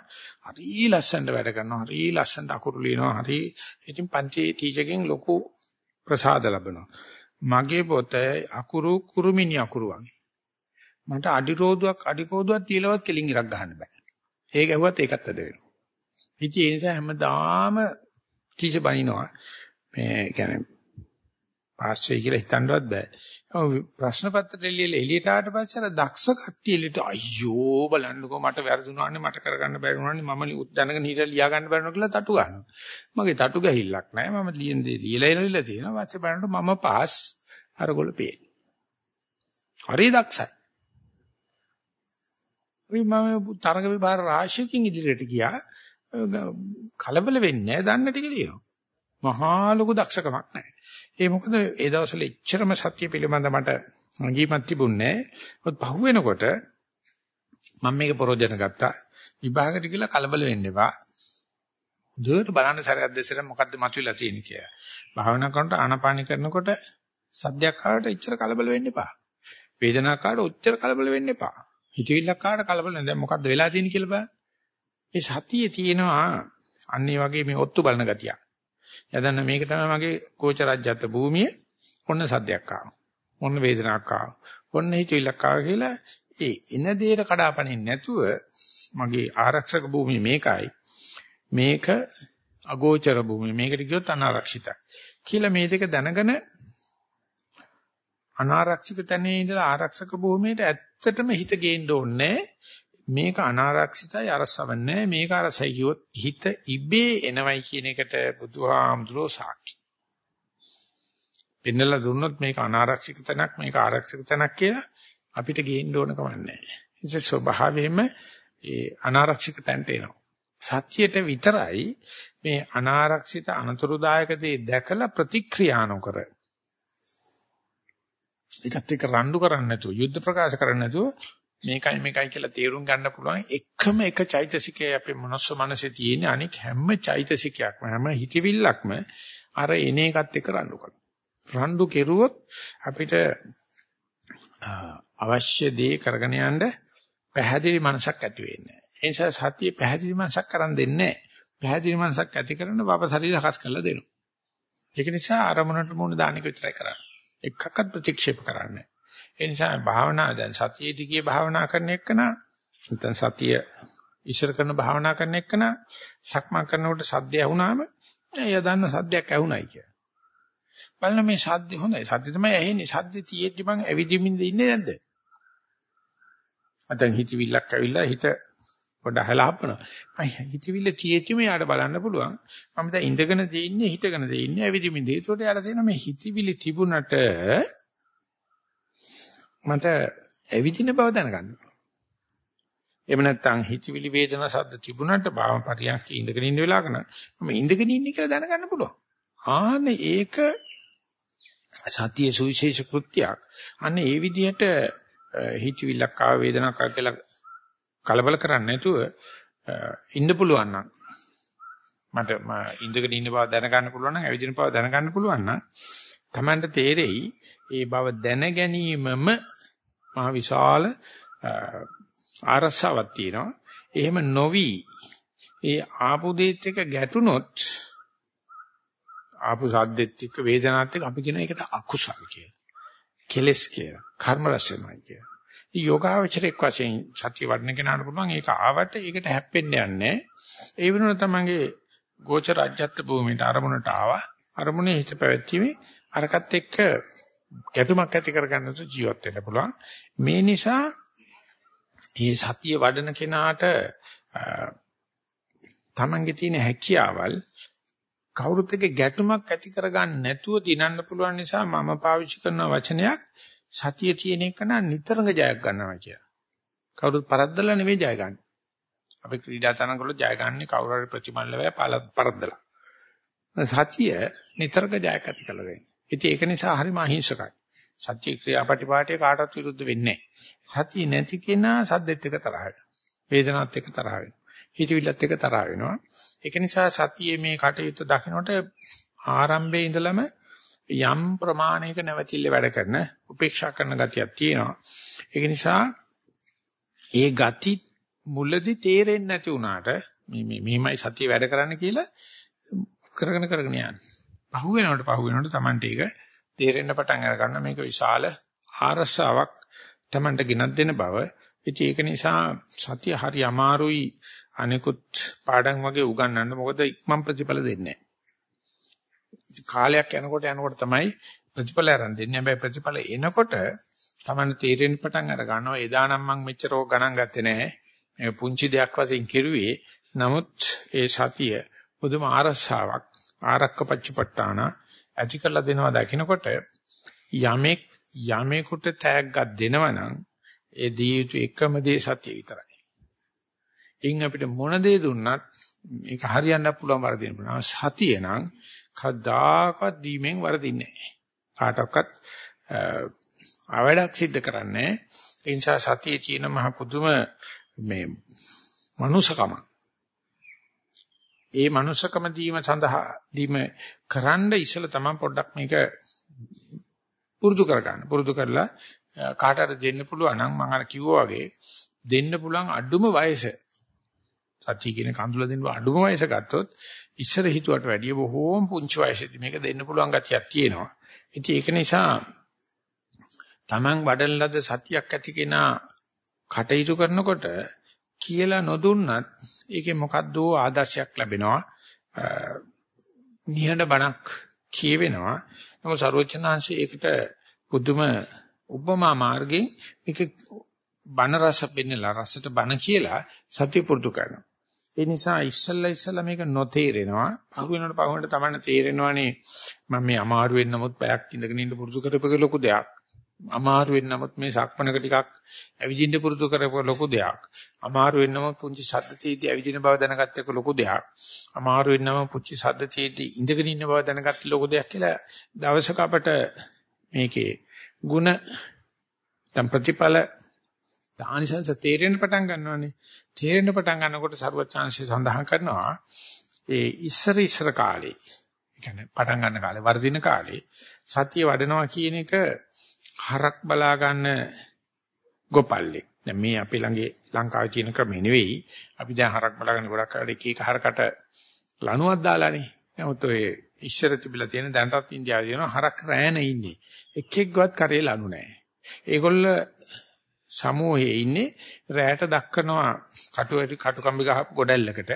හරි ලස්සනට වැඩ කරනවා. හරි ලස්සනට අකුරු ලියනවා. හරි ඉතින් පන්තියේ ටීචර්ගෙන් ලොකු ප්‍රසාද ලැබෙනවා. මගේ පොත අකුරු කුරුමිනි අකුරු වගේ. මට අඩිරෝදුවක් අඩිකෝදුවක් තියලවත් කෙලින් ඉරක් ගහන්න බෑ. ඒක ඇහුවත් ඒකත් අද වෙනවා. ඉතින් ඒ නිසා හැමදාම ටීචර් බනිනවා. මේ කියන්නේ පාස් වෙයි කියලා හිතන්නවත් බෑ. ප්‍රශ්න පත්‍රය ලියලා එළියට ආවට පස්සේ අර දක්ෂ කට්ටිය එළියට අයියෝ බලන්නකෝ මට වැරදුනානේ මට කරගන්න බැරි වුණානේ මම දැනගෙන හිටලා ලියා ගන්න බැරි කියලා තටු ගන්නවා. මගේ තටු ගහිල්ලක් නැහැ. මම ලියන දේ ලියලා ඉලලා තියෙනවා. වාස්සේ බලනකොට මම පාස් අරගොල්ල පේන. හරි දක්ෂයි. අපි මම තරග විභාග රාශියකින් ඉදිරියට ගියා. කලබල වෙන්නේ නැහැ. දන්න ටික ලියනවා. මහා ලොකු දක්ෂකමක් නැහැ. ඒ මොකද ඒ දවස්වල එච්චරම සත්‍ය පිළිබඳ මට අංගීමක් තිබුණේ නැහැ. පහු වෙනකොට මම මේක ප්‍රෝජන ගත්තා. විභාගයට ගිහලා කලබල වෙන්න එපා. දුවට බලන්න සැරයක් දෙසට මොකද්ද මතුවලා තියෙන්නේ කියලා. භාවනා කරනකොට ආනාපානි කරනකොට සද්දයක් ආවට එච්චර කලබල වෙන්න එපා. වේදනාවක් ආවට ඔච්චර කලබල වෙන්න එපා. හිතවිල්ලක් ආවට කලබල නැහැ. දැන් මොකද්ද වෙලා තියෙන්නේ කියලා බලන්න. මේ සතියේ තියෙනවා අන්න වගේ මේ ඔත්තු බලන ගතියක්. යදන්න මේක තමයි මගේ කෝචරජ්‍යත් භූමිය. ඔන්න සද්දයක් ආවා. ඔන්න වේදනාවක් ආවා. ඔන්න හිතවිල්ලක් ආවා කියලා ඒ එන දෙයට කඩාපනින්න නැතුව මගේ ආරක්ෂක භූමිය මේකයි. මේක අගෝචර භූමිය. මේකට කියොත් අනාරක්ෂිතයි. කියලා මේ දෙක දැනගෙන අනාරක්ෂිත තැනේ ඉඳලා ආරක්ෂක භූමියට ඇත්තටම හිත ගේන්න ඕනේ. මේක අනාරක්ෂිතයි අරසවන්නේ මේක අරසයි කිව්වොත් හිත ඉබේ එනවයි කියන එකට බුදුහාමුදුරෝ සාක්ෂි. පෙන්නලා දුන්නොත් මේක අනාරක්ෂිත තැනක් මේක ආරක්ෂිත තැනක් කියලා අපිට ගේන්න ඕන කමක් නැහැ. ඒක ස්වභාවයෙන්ම ඒ අනාරක්ෂිත තැනට එනවා. සත්‍යයට විතරයි මේ අනාරක්ෂිත අනතුරුදායක දේ දැකලා ප්‍රතික්‍රියා නොකර ඒකත් එක්ක රණ්ඩු කරන්නේ නැතුව යුද්ධ ප්‍රකාශ කරන්නේ නැතුව මේකයි මේකයි කියලා තේරුම් ගන්න පුළුවන් එකම එක චෛතසිකය අපේ මනස මනසේ තියෙන අනික හැම චෛතසිකයක්ම හැම හිතවිල්ලක්ම අර එන එකත් එක්ක රණ්ඩු කරනවා. රණ්ඩු කෙරුවොත් අපිට අවශ්‍ය දේ කරගෙන යන්න පැහැදිලි මනසක් ඇති වෙන්නේ. ඒ නිසා සතිය පැහැදිලි මනසක් කරන් දෙන්නේ නැහැ. පැහැදිලි මනසක් ඇති කරන්න බබ ශරීර සකස් කරලා දෙනවා. ඒක නිසා අරමුණට මුණ දාන එක විතරයි කරන්නේ. එකක්වත් ප්‍රතික්ෂේප කරන්නේ ඒ නිසා භාවනා දැන් සතියේ දිගේ භාවනා කරන එකන නැත්නම් සතිය ඉස්සර කරන භාවනා කරන එකන සක්මන් කරනකොට සද්ද ඇහුණාම එයා දන්න සද්දයක් ඇහුණයි කියලා. බලන්න මේ සද්ද හොඳයි. සද්ද තමයි ඇහෙන්නේ. සද්ද තියෙද්දි මං ඇවිදින්මින් ඉන්නේ නැද්ද? අතන් හිතවිල්ලක් ඇවිල්ලා හිත පොඩ හලහපනවා. මම හිතවිල්ල තියෙද්දිම යාට බලන්න පුළුවන්. මම දැන් ඉඳගෙන දෙන්නේ හිටගෙන දෙන්නේ ඇවිදින්මින්. ඒකට යාට තියෙන මේ හිතවිලි තිබුණට මට ඇවිදින බව දැනගන්න. එහෙම නැත්නම් හිතවිලි වේදනා සද්ද තිබුණට භාව පරියන්ක ඉඳගෙන ඉන්න වෙලාවක නම් මම ඉඳගෙන ඉන්නේ කියලා දැනගන්න පුළුවන්. ආන්නේ ඒක සතිය සුවිශේෂ කෘත්‍යයක්. අන්න ඒ විදිහට හිතවිල්ලක් ආව වේදනාවක් ආව කියලා කලබල කරන්නේ නැතුව ඉන්න පුළුවන් නම් මට ඉඳගෙන ඉන්න බව දැනගන්න පුළුවන් නම් ඇවිදින බව දැනගන්න පුළුවන් නම් Tamanට තේරෙයි ඒ බව දැන ගැනීමම මහ විශාල ආරසාවක් තියෙනවා. එහෙම නොවි ඒ ආපු දෙයත් එක ගැටුනොත් ආපු සද්දෙත් එක්ක වේදනාවත් එක්ක අපි කියන එකට අකුසල් කියලා. කෙලස් කියලා. කර්ම රැස් වෙනවා කියලා. යෝගාවචරයක් වශයෙන් සත්‍ය වඩන කෙනාට පුළුවන් ඒක ආවට ඒකට හැප්පෙන්න යන්නේ. ඒ වෙනුවට තමන්ගේ ගෝචර අජ්‍යත්ත භූමියට අරමුණට ආවා. අරමුණේ හිත පැවැත්ීමේ අරකට එක්ක ගැටුමක් ඇති කරගන්න ජීවත් වෙන්න පුළුවන්. මේ නිසා මේ සතිය වඩන කෙනාට තමන්ගේ තියෙන හැකියාවල් කවුරුත් එක්ක ගැටුමක් ඇති කරගන්න නැතුව දිනන්න පුළුවන් නිසා මම පාවිච්චි කරන වචනයක් සතිය තියෙන එක නම් නිතරම ජයක් ගන්නවා කියලා. කවුරුත් පරද්දලා නෙවෙයි ජය ගන්න. අපි ක්‍රීඩා තරඟවල ජය ගන්න කවුරු හරි ප්‍රතිමල් ලැබෑ පරද්දලා. සතිය නිතරම ජයක් ඇති කරලා දෙන්නේ. ඉතින් ඒක නිසා හරිම අහිංසකයි. සත්‍ය ක්‍රියාපටිපාටිය කාටවත් විරුද්ධ වෙන්නේ නැහැ. සතිය නැති කෙනා සද්දෙත් එක තරහ වෙනවා. වේදනාවත් එක තරහ වෙනවා. හිතවිල්ලත් එක තරහ වෙනවා. ඒක නිසා සතියේ මේ කටයුත්ත දකින්නට ආරම්භයේ ඉඳලම යම් ප්‍රමාණයක නැවතිල්ල වැඩ කරන උපේක්ෂා කරන ගතියක් තියෙනවා. ඒක නිසා ඒ ගති මුලදි තේරෙන්නේ නැති වුණාට මේ මේ මෙහිමයි සතිය වැඩ කරන්න කියලා කරගෙන කරගෙන යන්න. පහු වෙනකොට පහු වෙනකොට Tamante ඒක තේරෙන්න පටන් අර ගන්න මේක විශාල ආරස්සාවක් Tamante ගෙනත් දෙන බව. ඉතින් ඒක නිසා සතිය හරි අමාරුයි අනිකුත් පාඩම් වගේ උගන්වන්න මොකද ඉක්මන් ප්‍රතිඵල දෙන්නේ කාලයක් යනකොට යනකොට තමයි ප්‍රතිඵල ආරම්භ දෙන්නේ. හැබැයි ප්‍රතිඵල එනකොට Taman තීරෙන්න පටන් අර ගන්නවා. එදා නම් මම මෙච්චර ඕක ගණන් ගත්තේ නැහැ. මේ පුංචි දෙයක් වශයෙන් කෙරුවේ. නමුත් ඒ සතිය පුදුම ආරස්සාවක් ආරක්ක පච්චපට්ඨාන ඇති කරලා දෙනවා දකින්නකොට යමෙක් යමෙකුට තෑග්ගක් දෙනවනම් ඒ දී යුතු එකම දේ සතිය විතරයි. ඉන් අපිට මොන දේ දුන්නත් ඒක හරියන්න පුළුවන් වරදින්න පුළුවන්. සතිය නම් කවදාකවත් දීමෙන් වරදින්නේ නැහැ. කාටවත් අවඩක් සිද්ධ කරන්නේ. ඒ නිසා සතියේ තියෙන මහ පුදුම මේ මනුසකම. ඒ මනුසකම දීම සඳහා දීම කරන්න ඉස්සල තමයි පොඩ්ඩක් මේක පුරුදු කරගන්න. පුරුදු කරලා කාටට දෙන්න පුළුවන් නම් මම අර කිව්වා වගේ දෙන්න පුළුවන් අඩුම වයස සත්‍ය කියන කඳුල දෙන්න අඩුම වයස ගත්තොත් ඉස්සර හිතුවට වැඩිය බොහෝම පුංචි වයසේදී මේක දෙන්න පුළුවන් ගතියක් තියෙනවා. ඉතින් ඒක නිසා Taman වඩන ලද සතියක් ඇති කෙනා කටයුතු කරනකොට කියලා නොදුන්නත් ඒකේ මොකද්ද ආදර්ශයක් ලැබෙනවා. නිහඬ බණක් කියවෙනවා. නමුත් සරුවචනාංශය ඒකට පුදුම උපමා මාර්ගයෙන් මේක බණ රස පෙන්නලා රසට බණ කියලා සත්‍ය පුරුදු කරනවා. ඒ නිසා ඉස්සල්ලා ඉස්සල්ලා මේක නොතේරෙනවා. පහු වෙනකොට පහු වෙනකොට තමයි තේරෙනවානේ මම මේ අමාරු වෙන්න නමුත් පැයක් ඉඳගෙන ඉන්න පුරුදු කරපෙක ලොකු දෙයක්. අමාරු වෙන්න නමුත් මේ සක්මනක ටිකක් ඇවිදින්න පුරුදු කරපෙක ලොකු දෙයක්. අමාරු වෙන්න නමුත් පුංචි ශබ්ද තීදී ඇවිදින බව දැනගත්ත එක ලොකු දෙයක්. අමාරු වෙන්න නමුත් පුංචි ශබ්ද තීදී ඉඳගෙන ඉන්න බව දැනගත්ත ලොකු දෙයක් කියලා දවසක අපට මේකේ ಗುಣ තම් ප්‍රතිඵල ආනිසංස තේරෙන්න පටන් ගන්නවානේ. තේරෙන්න පටන් ගන්නකොට ਸਰවචාන්සිය සඳහන් කරනවා ඒ ඉස්සර ඉස්සර කාලේ ඒ කියන්නේ පටන් ගන්න කාලේ වර්ධින කාලේ සතිය වඩනවා කියන එක හරක් බලා ගන්න ගොපල්ලෙක්. දැන් මේ අපි ළඟේ ලංකාවේ තියෙන ක්‍රමෙ නෙවෙයි. අපි දැන් හරක් බලාගෙන ගොඩක් කරලා එක එක හරකට ලණුවක් දාලානේ. නමුත් ඔය ඉස්සර තිබිලා තියෙන දැනටත් ඉන්දියාවේ තියෙන හරක් රෑන ඉන්නේ. එක්කෙක්වත් කරේ ලණු නැහැ. ඒගොල්ල සමූහයේ ඉන්නේ රැයට දක්කනවා කටු කටුකම්බි ගහපු ගොඩැල්ලකට.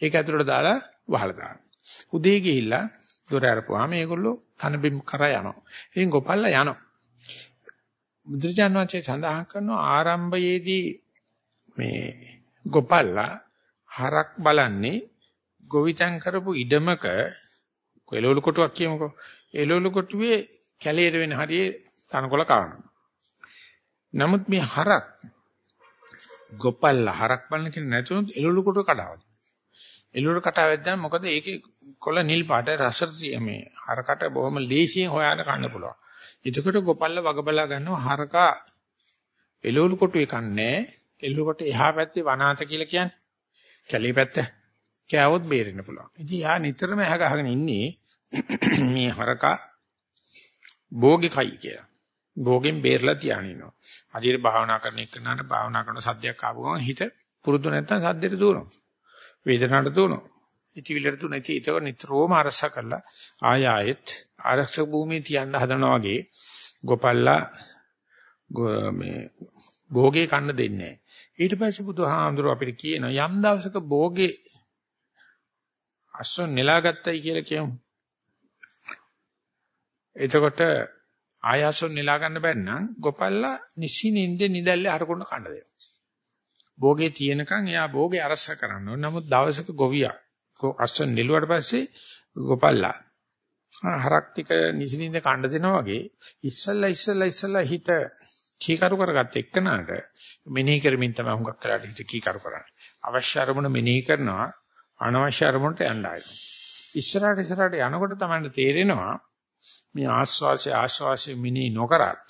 ඒක ඇතුළට දාලා වහලා දානවා. උදේ ගිහිල්ලා දොර අරපුවාම මේගොල්ලෝ තන බිම් කරා යනවා. ඉතින් ගොපල්ලා යනවා. බුදුරජාණන් වහන්සේ සඳහන් කරනවා ආරම්භයේදී මේ ගොපල්ලා හරක් බලන්නේ ගොවිතැන් කරපු ඉඩමක එළවලු කොටුවක් කියමුකෝ. එළවලු කොටුවේ කැලේට වෙන හරියේ තනකොළ කවනවා. නමුත් මේ හරක් ගොපල්ලා හරක් බලන කෙනෙක් නැතුනොත් එළවලු කොටුව කඩාවද. එළවලු කටාවෙද්දී මොකද ඒකේ කොළ නිල් පාට රස මේ හරකට බොහොම ලේසියෙන් හොයාගෙන කන්න පුළුවන්. එතකොට ගොපල්ල වග බලා ගන්නවා හරකා එළවලු කොටුවේ කන්නේ එළවලු කොට එහා පැත්තේ වනාත කියලා කියන්නේ. කැලේ පැත්ත. කෑවොත් බේරෙන්න පුළුවන්. ඉතින් යා නිතරම එහා ගහගෙන ඉන්නේ මේ හරකා භෝගේ කයි කියලා. භෝගෙන් බේරලා තියාගෙන ඉනවා. අදිට භාවනා කරන එකනට භාවනා කරන සද්දයක් ආපු ගමන් හිත පුරුදු නැත්නම් සද්දෙට දුවනවා. වේදනාවට දුවනවා. ඉතිවිලට දුන ඉතින් ඒක නිතරම අරස කරලා ආය ආයෙත් ආරක්ෂක භූමියේ තියන්න හදනවා වගේ ගොපල්ලා මේ භෝගේ කන්න දෙන්නේ ඊට පස්සේ බුදුහාමුදුරුව අපිට කියන යම් දවසක භෝගේ අස්සොන් නෙලාගත්තයි කියලා කියමු. එතකොට ආයසොන් නෙලා ගන්න බැන්නම් ගොපල්ලා නිසිනින්ද නිදැල්ලේ හරකොන්න කන්න දෙනවා. භෝගේ තියෙනකන් එයා භෝගේ අරස කරන්න ඕන. නමුත් දවසක ගොවියා අස්සොන් නෙළුවට පස්සේ ගොපල්ලා හරක් ටික නිසිනින්ද කන්න දෙනවා වගේ ඉස්සල්ලා ඉස්සල්ලා ඉස්සල්ලා හිත කීකරු කරගත්ත එක්කනට මෙනෙහි කරමින් තමයි හුඟක් කරලා හිත කීකරු කරන්නේ. අවශ්‍ය අරමුණ මෙනෙහි කරනවා අනවශ්‍ය අරමුණට යන්න ආයෙත්. ඉස්සරහට ඉස්සරහට යනකොට තමයි තේරෙනවා මේ ආස්වාසේ ආස්වාසේ මිනි නොකරත්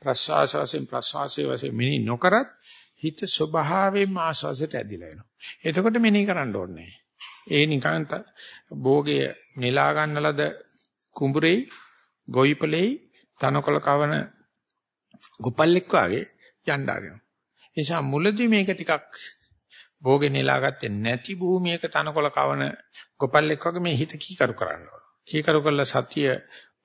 ප්‍රසවාසයෙන් ප්‍රසවාසයේ වශයෙන් මිනි නොකරත් හිත ස්වභාවයෙන්ම ආස්වාසයට ඇදිලා එනවා. එතකොට මිනි කරන්න ඕනේ ඒ නිකන් භෝගයේ නෙලා ගන්නලද කුඹුරේ ගොයිපලේ තනකොළ කවන ගොපල්ලෙක් වාගේ යන්න ආරිනවා. ඒ නිසා මුලදී මේක ටිකක් භෝගේ නෙලා ගත්තේ නැති භූමියක තනකොළ කවන ගොපල්ලෙක් වගේ මේ හිත කීකරු කරන්න ඕන. කීකරු කළ සතිය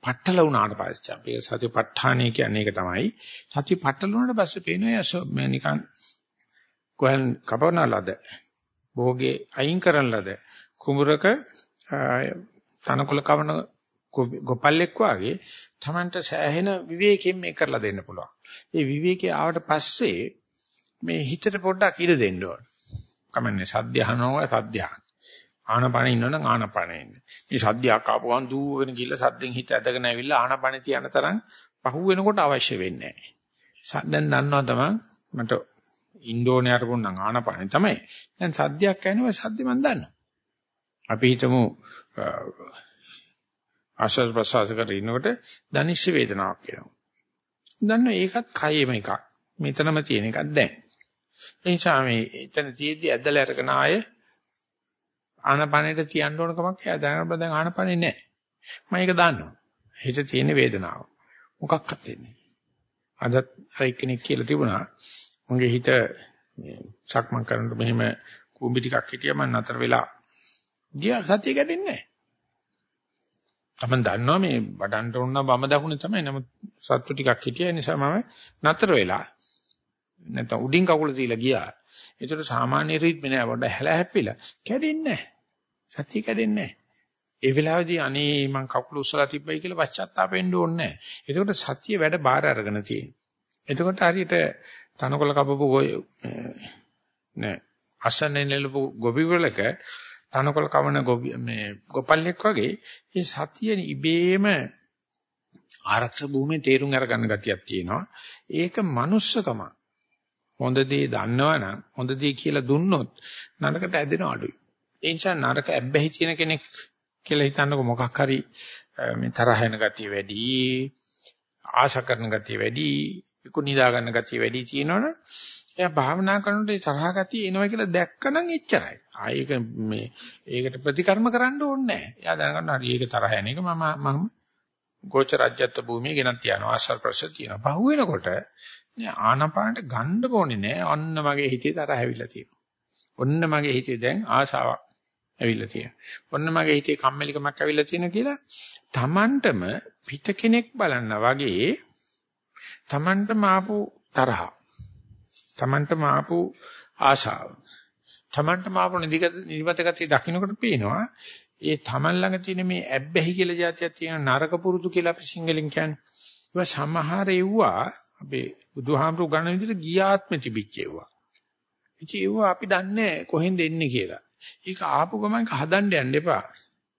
පටල වුණාට පස්සේ අපි සතිය ප ဋ ාණය කියන්නේ ඒක තමයි. සතිය පටල වුණාට පස්සේ පේනවා මේ නිකන් කොහෙන් කපනලාද භෝගේ අයින් කරනලාද කුඹරක තනකොළ කවන ගොපල්ලෙක් වාගේ Tamanට සෑහෙන විවේකයෙන් මේක කරලා දෙන්න පුළුවන්. ඒ විවේකේ ආවට පස්සේ මේ හිතට පොඩ්ඩක් ඉඩ දෙන්න ඕන. කමන්නේ සද්ද අහනවා සද්ද අහන. ආනපන ඉන්නවනම් ආනපන ඉන්න. මේ සද්දයක් ආපු ගමන් දූවගෙන ගිහලා සද්දෙන් හිත ඇදගෙන ඇවිල්ලා ආනපන තියන තරම් පහු වෙනකොට අවශ්‍ය වෙන්නේ නැහැ. දැන් දන්නවා තමයි මට ඉන්ඩෝනේ අරපොන් නම් ආනපන තමයි. දැන් සද්දයක් ඇහෙනවා සද්ද මන් දන්නවා. අපි හිතමු ආශස් ප්‍රසවාස කරගෙන ඉන්නකොට දනිෂ්‍ය වේදනාවක් එනවා. දන්නවා ඒකත් කයෙම එකක්. මෙතනම තියෙන එකක් දැන්. ඒ නිසා මේ එතන තියෙද්දි ඇදලා අරගෙන ආයේ ආනපනෙට තියන්න ඕන කමක් එයා දැනගන්න බෑ දැන් ආනපනේ නැහැ. මම ඒක දන්නවා. හිත තියෙන වේදනාව. මොකක්වත් වෙන්නේ. අදත් අර එක්කෙනෙක් කියලා තිබුණා. මගේ හිත සක්මන් කරනකොට මෙහෙම කුඹි ටිකක් හිටියා මම නතර වෙලා ගියා සතිය කැඩෙන්නේ නැහැ. අපන් දන්නවා මේ වඩන්න උන්න වම දකුණේ තමයි. නමුත් සත්තු ටිකක් හිටියා නිසා මම නතර වෙලා නැත්නම් උඩින් කකුල තියලා ගියා. ඒතර සාමාන්‍ය රීත්මේ නෑ වඩ හැල හැප්පිලා කැඩෙන්නේ නැහැ. සතිය කැඩෙන්නේ නැහැ. ඒ වෙලාවේදී අනේ මං කකුල උස්සලා තිබ්බයි කියලා පශ්චාත්තාප වෙන්න ඕනේ නැහැ. ඒකට සතිය වැඩ බාර අරගෙන තියෙනවා. එතකොට හරියට තනකොළ කපපු නෑ අසන්නේ නෙලපු ගොබි වලක තනකොළ කවන ගොබි මේ ගොපල්ලෙක් වගේ මේ සතිය ඉබේම ආරක්ෂක භූමියේ තේරුම් අරගන්න ගතියක් තියෙනවා. ඒක manussකම. හොඳ දේ දන්නවනම් හොඳ දේ කියලා දුන්නොත් නරකට ඇදෙන අඩුයි. ඒ නිසා නරක ඇබ්බැහි තියෙන කෙනෙක් කියලා හිතන්නකො මොකක් හරි මේ තරහ යන ගතිය වැඩි, ආශා කරන ගතිය වැඩි, එක්ක නිදා ගන්න ගතිය වැඩි තියෙනවනේ එයා භාවනා කරනකොට තරහ ගතිය එනවා කියලා දැක්කනම් එච්චරයි. ආයේක මේ ඒකට ප්‍රතිකර්ම කරන්න ඕනේ නැහැ. එයා දැනගන්න හරි ඒක තරහ යන එක මම මම ගෝච රාජ්‍යත්ව භූමිය ගෙනත් තියනවා ආශ්‍රව ප්‍රසත් තියෙනවා. පහු වෙනකොට ආනපානට ගන්න ඕනේ නෑ. අන්න මගේ හිතේ තරහ ඇවිල්ලා තියෙනවා. ඔන්න මගේ හිතේ දැන් ආශාවක් ඇවිල්ලා තියෙනවා. ඔන්න මගේ හිතේ කම්මැලිකමක් ඇවිල්ලා තියෙනවා කියලා Tamanටම පිට කෙනෙක් බලන්න වගේ Tamanටම ආපු තරහ. Tamanටම ආපු ආශාව. Tamanටම ආපු නිදිගත දකින්නකොට පේනවා ඒ Taman ළඟ තියෙන මේ ඇබ්බැහි කියලා જાතියක් තියෙන නරක පුරුදු කියලා අපි සිංහලෙන් කියන්නේ. ඒවා සමහර එව්වා අපේ බුදුහාමුදුරු ගන්න විදිහට ගියාත්මෙ තිබිච්ච ඒවා. ඉතින් ඒවා අපි දන්නේ කොහෙන්ද එන්නේ කියලා. ඒක ආපු ගමන් හදන්න යන්න එපා.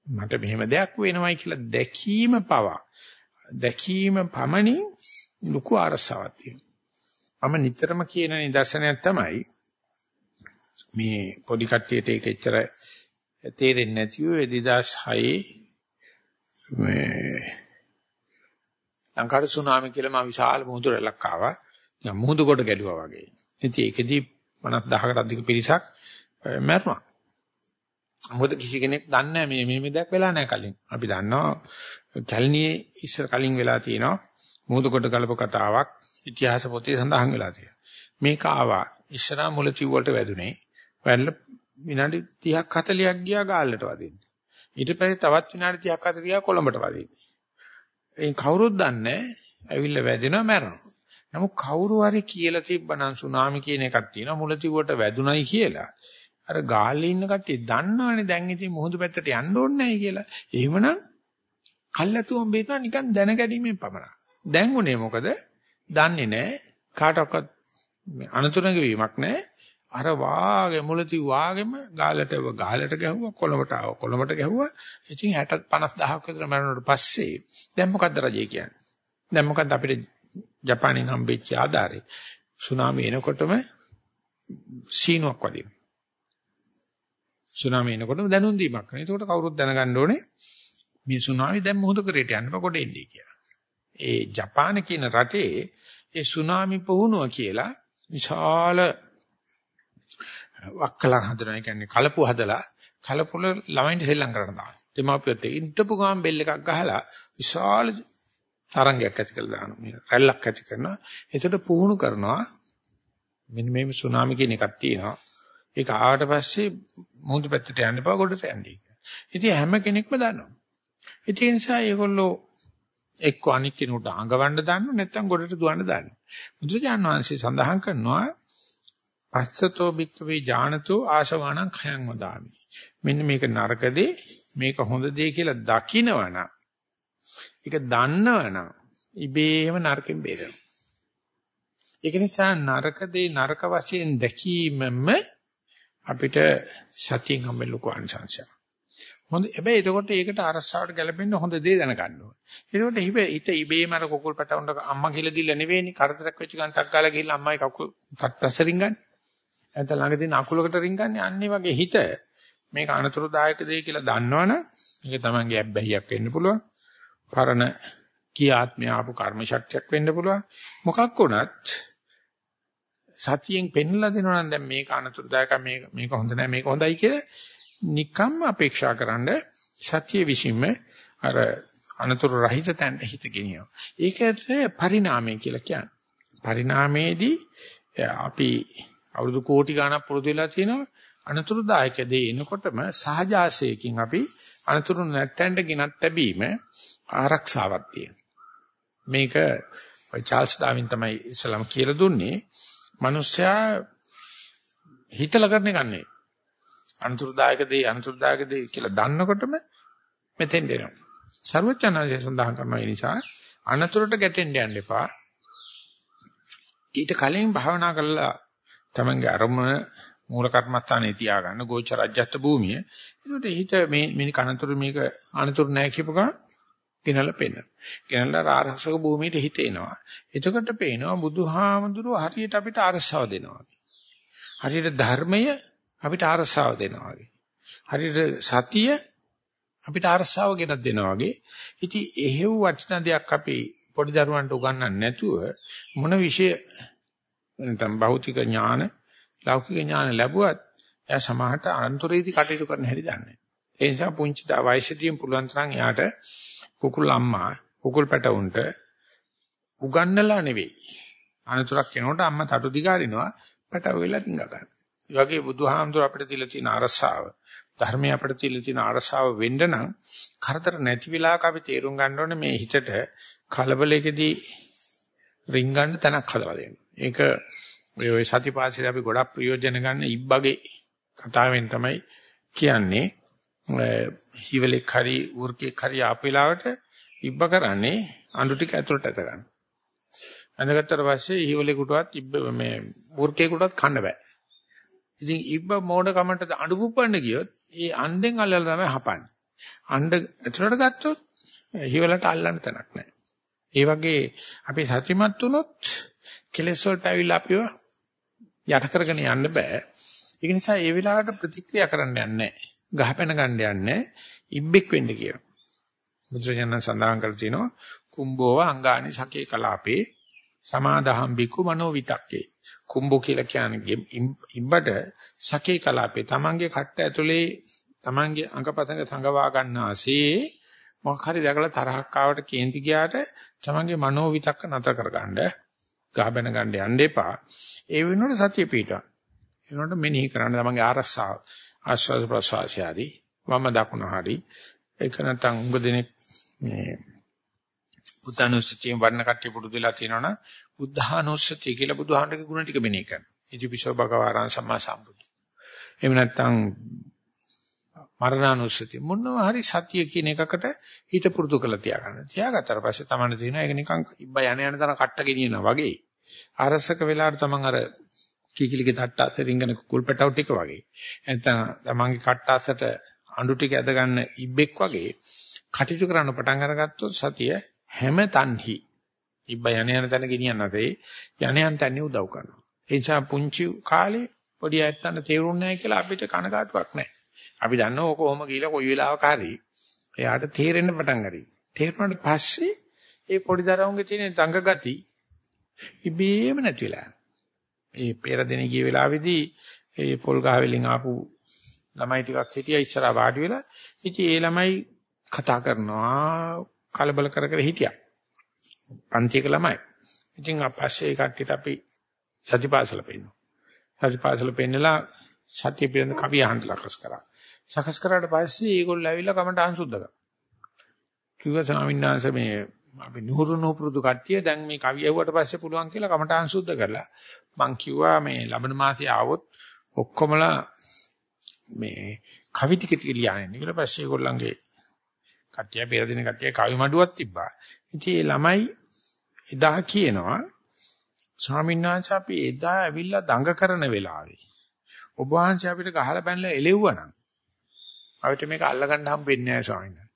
මට මෙහෙම දෙයක් වෙනවයි කියලා දැකීම පවා. දැකීම පමණින් ලুকু අරසාවක් තියෙනවා. මම නිතරම කියන නිදර්ශනයක් තමයි මේ පොඩි කට්ටියට ඒක එච්චර තේරෙන්නේ නැතිව 2006 මේ ලංකාවේ සුනාමි කියලා මම විශාල මුහුදු රැළක් ආවා. නිකන් මුහුදු කොට ගැලුවා වගේ. ඉතින් ඒකෙදි 50000කට අධික පිරිසක් මැරුණා. මොකද කිසි කෙනෙක් දන්නේ නැහැ මේ මේ දෙයක් වෙලා නැහැ කලින්. අපි දන්නවා කැලණියේ ඉස්සර කලින් වෙලා තියෙනවා මුහුදු කොට ගලප කතාවක් ඉතිහාස පොතේ සඳහන් වෙලා තියෙනවා. මේක ආවා ඉස්සරහා මුලතිව් වලට වැදුනේ. වැල්ල විනාඩි 30ක් 40ක් ගියා ගාල්ලට වදින්න. ඊට පස්සේ තවත් විනාඩි 30ක් 40ක් ගියා කොළඹට වදින්න. ඒ කවුරුත් දන්නේ ඇවිල්ලා වැදෙනවා මැරෙනවා. නමුත් කවුරු හරි කියලා තිබ්බනම් සුනාමි කියන එකක් තියෙනවා මුලතිව්වට වැදුනයි කියලා. අර ගාල්ලේ ඉන්න කට්ටිය දන්නවනේ දැන් ඉතින් මුහුදු පැත්තට යන්න ඕනේ නැහැ කියලා. එහෙමනම් කල්ැතුම් බේනවා නිකන් දැනගැනීමෙන් පමණක්. දැන් උනේ මොකද? දන්නේ නැහැ. කාටවත් අනතුරුක වීමක් නැහැ. අර වාගේ මුලති වාගෙම ගාලට ගාලට ගැහුවා කොළඹට ආව කොළඹට ගැහුවා ඉතින් 60 50000ක් විතර මරණයට පස්සේ දැන් මොකද්ද රජේ කියන්නේ දැන් මොකද්ද අපිට ජපානයෙන් හම්බෙච්ච ආධාරේ සුනාමි එනකොටම සීනුවක් වදින සුනාමි එනකොටම දැනුම් දීමක් කරනවා ඒකට කවුරුත් දැනගන්න ඕනේ මේ සුනාමි දැන් මොහොත කරේට යන්න කොට එන්නේ කියලා ඒ ජපාන කියන රටේ ඒ සුනාමි පුහුණුව කියලා විශාල වක්කලා හදනවා. ඒ කියන්නේ කලපු හදලා කලපුල ළමයින්ට සෙල්ලම් කරන්න දානවා. දෙමාපියොත් ඉඳපු ගාම් බෙල් එකක් ගහලා විශාල තරංගයක් ඇති කරලා දානවා. මේ රැල්ලක් ඇති කරනවා. ඒකට පුහුණු කරනවා. මෙන්න මේ සුනාමි කියන එකක් තියෙනවා. ඒක ආවට පස්සේ මුහුදු පැත්තට යන්න එපා ගොඩට යන්නේ. ඉතින් හැම කෙනෙක්ම දන්නවා. ඒ නිසා ඒගොල්ලෝ එක්ක අනික් කෙනෙකුට අඟවන්න දාන්න නැත්නම් ගොඩට දුවන්න දාන්න. බුදුජාන විශ්වාසී සඳහන් කරනවා පස්සතෝ භික්කවේ ඥානතෝ ආශවාණං khයං වදාමි. මෙන්න මේක නරකදී මේක හොඳ දේ කියලා දකිනවනම් ඒක දන්නවනම් ඉබේම නරකෙන් බේරෙනවා. ඒක නිසා නරක දේ නරක වශයෙන් දැකීමම අපිට සතියෙන් හම්බෙන්න ලොකු අනිසංශයක්. හොඳ හැබැයි එතකොට ඒකට අරසාවට ගැලපෙන්න හොඳ දේ දැනගන්න ඕනේ. එතකොට හිබ හිත ඉබේම අර කුකුල් පැටවුන්ට අම්මා කියලා දීලා නෙවෙයිනේ කරදරයක් වෙච්ච ගමන් ටක් ගාලා ගිහිල්ලා අම්මයි කකුල් පස්සරින් ගන්න. නැත්නම් ළඟ තියෙන අකුලකට රින්ගන්නේ අන්නේ වගේ හිත මේක අනතුරුදායක දෙය කියලා දන්නවනම් ඒක තමංගේ ඇබ්බැහියක් වෙන්න පුළුවන්. පරණ කී ආත්මය ආපු කර්ම ශක්තියක් වෙන්න පුළුවන්. මොකක් වුණත් සතියෙන් පෙන්ලා දෙනවා නම් දැන් මේක අනතුරුදායක මේක මේක හොඳ නැහැ මේක හොඳයි කියලා නිකම්ම අපේක්ෂා කරන්න සතිය විසින්ම අර අනතුරු රහිත තැනට හිත ගෙනියනවා. ඒකට පරිණාමය කියලා කියන්නේ. පරිණාමයේදී අපි අවුරුදු කෝටි ගණක් පුරුදු වෙලා තියෙනවා අනතුරුදායක දේ එනකොටම සහජාසයකින් අපි අනතුරු නැත්තෙන්ට ගෙනත් ලැබීම ආරක්ෂාවක් තියෙනවා. මේක චාල්ස් ඩාවින් තමයි ඉස්ලාම කියලා දුන්නේ. මිනිස්සයා හිතලා කරන එක නෙවෙයි. අනතුරුදායක දේ අනතුරුදායක දේ කියලා දන්නකොටම මෙතෙන් දෙනවා. ਸਰවඥාන්සේ සඳහන් කරනවා ඒ නිසා අනතුරට ගැටෙන්න යන්න එපා. ඊට කලින් භාවනා කළා තමන්ගේ අරමුණ මූල කර්මස්ථානේ තියාගන්න ගෝච රජ්‍යත් භූමිය. ඒකට හිත මේ මිනි කනතුරු මේක අනතුරු නැහැ කියපු ගමන් ගෙනල්ලා පෙන්න. ගෙනල්ලා ආරක්ෂක භූමියට හිත එනවා. එතකොට පේනවා බුදුහාමුදුරුව හරියට අපිට අරසාව දෙනවා. හරියට ධර්මය අපිට අරසාව දෙනවා වගේ. හරියට සතිය අපිට අරසාව ගෙනත් දෙනවා වගේ. ඉතින් එහෙව් වටිනා දෙයක් අපි පොඩි දරුවන්ට උගන්වන්නේ නැතුව මොන විෂය නැත්නම් භෞතික ඥාන ලෞකික ඥාන ලැබුවත් එයා සමහරට අනතුරේදී කටයුතු කරන්න හැටි දන්නේ. ඒ නිසා පුංචි දා වයසදීම පුළුවන් තරම් එයාට කුකුල් අම්මා කුකුල් පැටවුන්ට උගන්නලා නෙවෙයි. අනතුරක් එනකොට අම්මා තටු දිගාරිනවා පැටව වෙලා රිංග ගන්න. ඒ වගේ බුදුහාමුදුර අපිට තියලා තියෙන අරසාව ධර්මය අපිට තියලා තියෙන අරසාව වෙන්න නම් කරදර නැති වෙලාවක අපි තේරුම් ගන්න ඕනේ මේ හිතට කලබලයකදී රින්ගන්න තැනක් හදලා දෙන්න. ඒක ඔය ඔය සතිපාසලේ අපි ගොඩක් ප්‍රයෝජන ගන්න ඉබ්බගේ කතාවෙන් තමයි කියන්නේ හිවලෙක් හරි උර්කෙක් හරි ආපෙලාවට ඉබ්බ කරන්නේ අඳු ටික ඇතුළට ඇත ගන්න. අඳගත්තට පස්සේ හිවලෙකුටවත් ඉබ්බ මේ උර්කෙකුටවත් කන්න බෑ. ඉතින් ඉබ්බ මෝඩ කමට අඬු පුප්පන්න ගියොත් ඒ අණ්ඩෙන් අල්ලලා තමයි හපන්නේ. අණ්ඩ ඇතුළට ගත්තොත් හිවලට අල්ලන්න තැනක් නැහැ. ඒ වගේ අපි සත්‍යමත් වුණොත් කෙලෙස් වලට ඇවිල්ලා අපිව යට කරගෙන යන්න බෑ. ඒක නිසා ඒ වෙලාවට ප්‍රතික්‍රියා කරන්න යන්නේ නැහැ. ගහපැන ගන්න යන්නේ ඉබ්බෙක් වෙන්න කියනවා. බුදුරජාණන් සඳහන් කර තිනවා කුම්බෝව අංගානි සකේ කලාපේ සමාදහම් බිකු මනෝ විතක්කේ. කුම්බෝ කියලා කියන්නේ ඉබ්බට සකේ කලාපේ තමන්ගේ කට්ට ඇතුලේ තමන්ගේ අංගපතංග සංගවා ගන්නාසේ මොකක් හරි දැකලා තරහක් ආවට කේන්ති ගියාට තමන්ගේ මනෝ විතක්ක නතර කරගන්න ගහබැන ගන්න යන්න එපා. ඒ වෙනුවට සතිය පිටවන්න. ඒ වෙනුවට මෙනෙහි කරන්න තමන්ගේ ආරස්සාව ආස්වාද ප්‍රසවාසය හරි වම දකුණ හරි ඒක නැත්නම් උඟ දෙනෙක් මේ බුද්ධානුස්සතියෙන් වර්ණ කට්ටිය පුරුදු වෙලා තියෙනවනම් බුද්ධානුස්සතිය කියලා බුදුහාමරගේ ගුණ ටික මෙනෙහි කරනවා. ඉතිපිසෝ භගවාරං සම්මා සම්බුද්ධ. එහෙම නැත්නම් මරණානුස්සතිය මොනවා හරි සතිය කියන එකකට හිත පුරුදු කරලා තියාගන්න. තියාගත්තට පස්සේ තමන්න තියෙනවා ඒක නිකන් ඉබ්බ යන යන තන කට්ට ගෙනියනවා වගේ. අරසක වෙලාවට තමන් අර කිකිලිගේ තට්ට අත රින්ගන කුකුල් පැටව ටික වගේ. නැත්නම් තමන්ගේ කට්ට අසට අඬු ටික ඇද ගන්න ඉබ්බෙක් වගේ කටයුතු කරන්න පටන් අරගත්තොත් සතිය හැම තන්හි ඉබ්බ යන යන තැන ගෙනියන්න නැතේ යන යන තැන්නේ උදව් කරනවා. ඒ නිසා පුංචි කාලේ පොඩි ඇත්තන්ට තේරුන්නේ නැහැ කියලා අපිට කනගාටුවක් නැහැ. අපි දන්නවා ඕක කොහොම ගිහලා කොයි වෙලාවක හරි එයාට තේරෙන්න පටන් ගනී. තේරුණාට පස්සේ ඒ පොඩි දරුවන්ගේ තියෙන දඟ ගති ඉබේම නැති වෙලා ඒ පෙර දින ගිය වෙලාවේදී ඒ පොල් ගහ වලින් ආපු ළමයි ටිකක් හිටියා ඉස්සරහා වාඩි වෙලා ඉතින් ඒ ළමයි කතා කරනවා කලබල කර කර හිටියා. පන්තියක ළමයි. ඉතින් අපස්සේ ඒ කට්ටියට අපි සතිපාසල පෙන්නනවා. සතිපාසල පෙන්නලා සත්‍ය පිළිබඳ කවිය අහන්න ලකස් කරා. සකස් කරාට පස්සේ ඒගොල්ලෝ ඇවිල්ලා කමට අංශුද්ධ කරා. කිව්වා ස්වාමීන් වහන්සේ මේ අපි නුහුරු නුපුරුදු කට්ටිය දැන් මේ කවිය ඇහුවට පස්සේ පුළුවන් කියලා කමට අංශුද්ධ කරලා මං කිව්වා මේ ලබන මාසේ ආවොත් ඔක්කොමලා මේ කවි ටික ටික ලියන්නේ. ඊට පස්සේ ඒගොල්ලන්ගේ කට්ටිය පෙරදින කට්ටිය කවි මඩුවක් තිබ්බා. ඉතින් ඒ ළමයි එදා කියනවා ස්වාමීන් වහන්සේ අපි එදා ඇවිල්ලා දඟ කරන වෙලාවේ ඔබ වහන්සේ අපිට ගහලා බැනලා එලෙව්වනම් අපිට මේක අල්ලගන්න හම්බෙන්නේ නැහැ ස්වාමීන් වහන්සේ.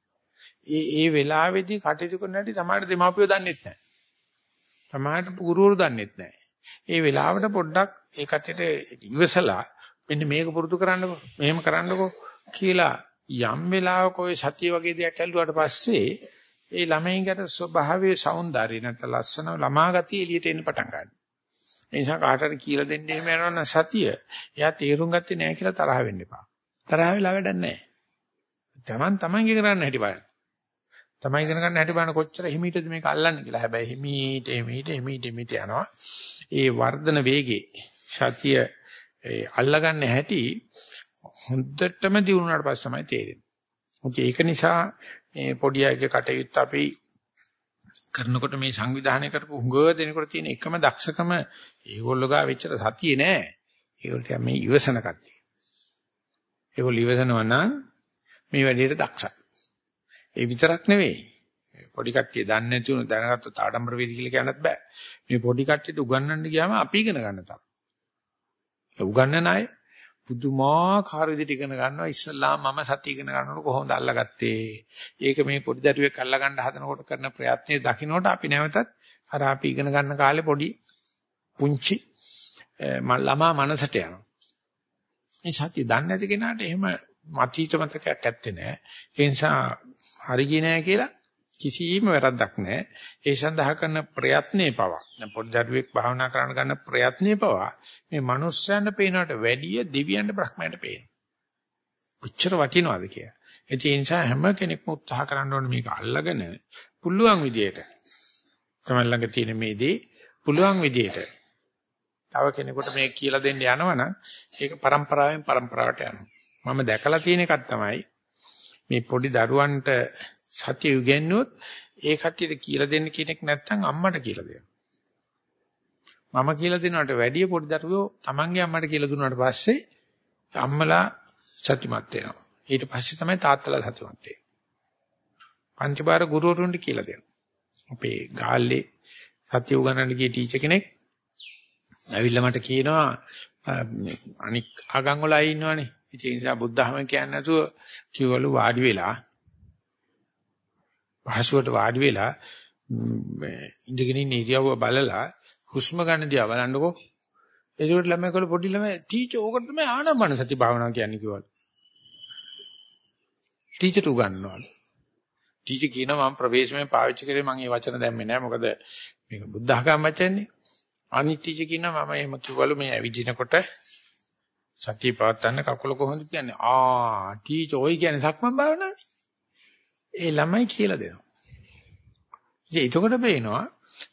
ඒ ඒ වෙලාවේදී කටයුතු කරන හැටි සමහර දෙමාපියෝ දන්නෙත් නැහැ. සමහරට ගුරුවරු දන්නෙත් නැහැ. ඒ වෙලාවට පොඩ්ඩක් ඒ කටට ඉවසලා මෙන්න මේක පුරුදු කරන්නකෝ මෙහෙම කරන්නකෝ කියලා යම් වෙලාවක ඔය සතිය වගේ දෙයක් ඇල්ලුවාට පස්සේ ඒ ළමයින්ගේ ස්වභාවයේ సౌందර්යය නැත්නම් ලස්සන ළමා ගතිය එළියට එන්න පටන් ගන්නවා. ඒ නිසා කාටට කියලා දෙන්න එහෙම යනවනම් සතිය එයා තේරුම් ගත්තේ නැහැ කියලා තරහ වෙන්න එපා. තරහ වෙලා වැඩක් නැහැ. Taman tamange කරන්න හැටි බලන්න. තමයි ඉගෙන ගන්න හැටි බලන්න කොච්චර හිමීටද මේක අල්ලන්නේ කියලා. හැබැයි හිමීට හිමීට හිමීට හිමීට යනවා. ඒ වර්ධන වේගේ සතිය ඒ අල්ලගන්න හැටි හොඳටම දිනුනාට පස්සේ තමයි තේරෙන්නේ. ඒක නිසා මේ පොඩි අයගේ කටයුත්ත අපි කරනකොට මේ සංවිධානය කරපු හුඟ දෙනකොට තියෙන එකම දක්ෂකම ඒගොල්ලෝ ගා වෙච්චර සතියේ නෑ. ඒගොල්ලෝ මේ ඉවසන කට්ටිය. ඒගොල්ලෝ ඉවසනවා නම් මේ වැඩේට දක්ෂයි. ඒ විතරක් නෙවෙයි. පොඩි කට්ටිය දන්නේ නැති උන දැනගත්ත ආඩම්බර වේදි කියලා කියන්නත් බෑ. මේ පොඩි කට්ටියට උගන්වන්න ගියාම අපි ඉගෙන ගන්න තරම්. උගන්වන අය පුදුමාකාර විදිහට ඉගෙන ගන්නවා ඉස්සල්ලාම මම සත්‍ය ඉගෙන ගන්නකොට කොහොමද අල්ලගත්තේ ඒක මේ පොඩි දරුවෙක් අල්ලගන්න හදනකොට කරන ප්‍රයත්නයේ දකින්නට අපි නැවතත් අර අපි ඉගෙන ගන්න කාලේ පොඩි පුංචි ළමා මනසට යනවා මේ සත්‍ය දන්නේ නැති කෙනාට එහෙම මතීත මතකයක් ඇත්තේ නැහැ ඒ නිසා හරි ගියේ නෑ කියලා කිසිම වැරද්දක් නැහැ. ඒ සඳහා කරන ප්‍රයත්නේ පවා දැන් පොඩි දරුවෙක් භාවනා කරන්න ගන්න ප්‍රයත්නේ පවා මේ මනුස්සයන්ට පේනවට වැඩිය දෙවියන්ට බ්‍රහ්මයන්ට පේනවා. කොච්චර වටිනවද කියලා. ඒ නිසා හැම කෙනෙක්ම උත්සාහ කරන්න ඕනේ මේක අල්ලගෙන පුළුවන් විදියට තමයි ළඟ තියෙන මේ දේ පුළුවන් විදියට තව කෙනෙකුට මේක කියලා දෙන්න යනවනම් ඒක પરම්පරාවෙන් પરම්පරාවට යනවා. මම දැකලා තියෙන එකක් තමයි මේ පොඩි දරුවන්ට සත්‍ය යුගෙන්නොත් ඒ කට්ටියට කියලා දෙන්න කෙනෙක් නැත්නම් අම්මට කියලා දෙනවා. මම කියලා දෙනවට වැඩිය පොඩි දරුවෝ Tamange අම්මට කියලා දුන්නාට පස්සේ අම්මලා සත්‍යමත් වෙනවා. ඊට පස්සේ තමයි තාත්තලා සත්‍යමත් වෙන්නේ. පංචබාර ගුරුවරුන්ට කියලා දෙනවා. අපේ ගාල්ලේ සත්‍ය උගන්වන්න ගිය ටීචර් කෙනෙක් ඇවිල්ලා මට කියනවා අනික් ආගම් වල අය ඉන්නවනේ. ඒ නිසා බුද්ධ ධර්ම කියන්නේ නැතුව කිව්වලු වාඩි වෙලා පහසුවට වාඩි වෙලා ඉඳගෙන ඉන්න ඉරියව්ව බලලා හුස්ම ගන්න දිහා බලන්නකෝ. එතකොට ළමයි කල පොඩි ළමයි ටීචර් ඕකට තමයි ආනාපාන සති භාවනාව කියන්නේ කිව්වලු. ටීචර් උගන්වනවලු. ටීචර් කියනවා මම ප්‍රවේශමෙන් පාවිච්චි කරේ මම මේ වචන දැම්මේ නැහැ මොකද මේක බුද්ධ ආගම වචනේ. අනිත් ටීචර් කියනවා මම එහෙම කිව්වලු මේ ඇවිදිනකොට සතිය පවත්වන්න කකුල කොහොමද කියන්නේ? ආ ටීචර් ඔය කියන්නේ සක්මන් භාවනාවනේ. ඒ ළමයි කියලා දෙනවා. ඉතින් එතකොට පේනවා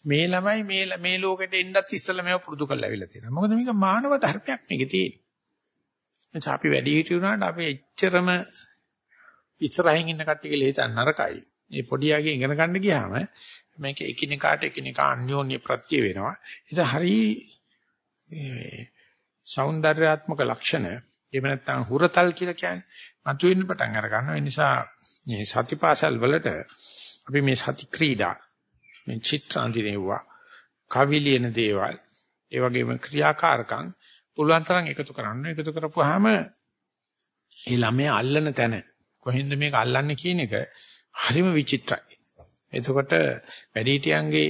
මේ ළමයි මේ මේ ලෝකෙට එන්නත් ඉස්සෙල්ලා මේව පුරුදු කරලා අවිලා තියෙනවා. මොකද මේක මානව ධර්මයක් මේකේ තියෙන්නේ. එනිසා අපි වැඩි හිටි වුණාට අපි එච්චරම ඉස්සරහින් ඉන්න කට්ටිය කියලා හිතන්න නරකයි. මේ පොඩියාගේ ඉගෙන ගන්න ගියාම මේක එකිනෙකාට එකිනෙකා අන්‍යෝන්‍ය ප්‍රත්‍ය වෙනවා. ඒක හරි සෞන්දර්යාත්මක ලක්ෂණ එහෙම නැත්නම් හුරතල් කියලා කියන්නේ මතුවෙන්න පටන් අර ගන්නවා. ඒ නිසා මේ සතිපාසල් වලට අපි මේ සති ක්‍රීඩා මේ චිත්‍රාන්තිනේවා කවි ලියන දේවල් ඒ වගේම ක්‍රියාකාරකම් පුළුවන් තරම් එකතු කරන්න. එකතු කරපුවාම ඒ ළමයා අල්ලන තැන කොහෙන්ද මේක අල්ලන්නේ කියන එක හරිම විචිත්‍රයි. එතකොට වැඩිහිටියන්ගේ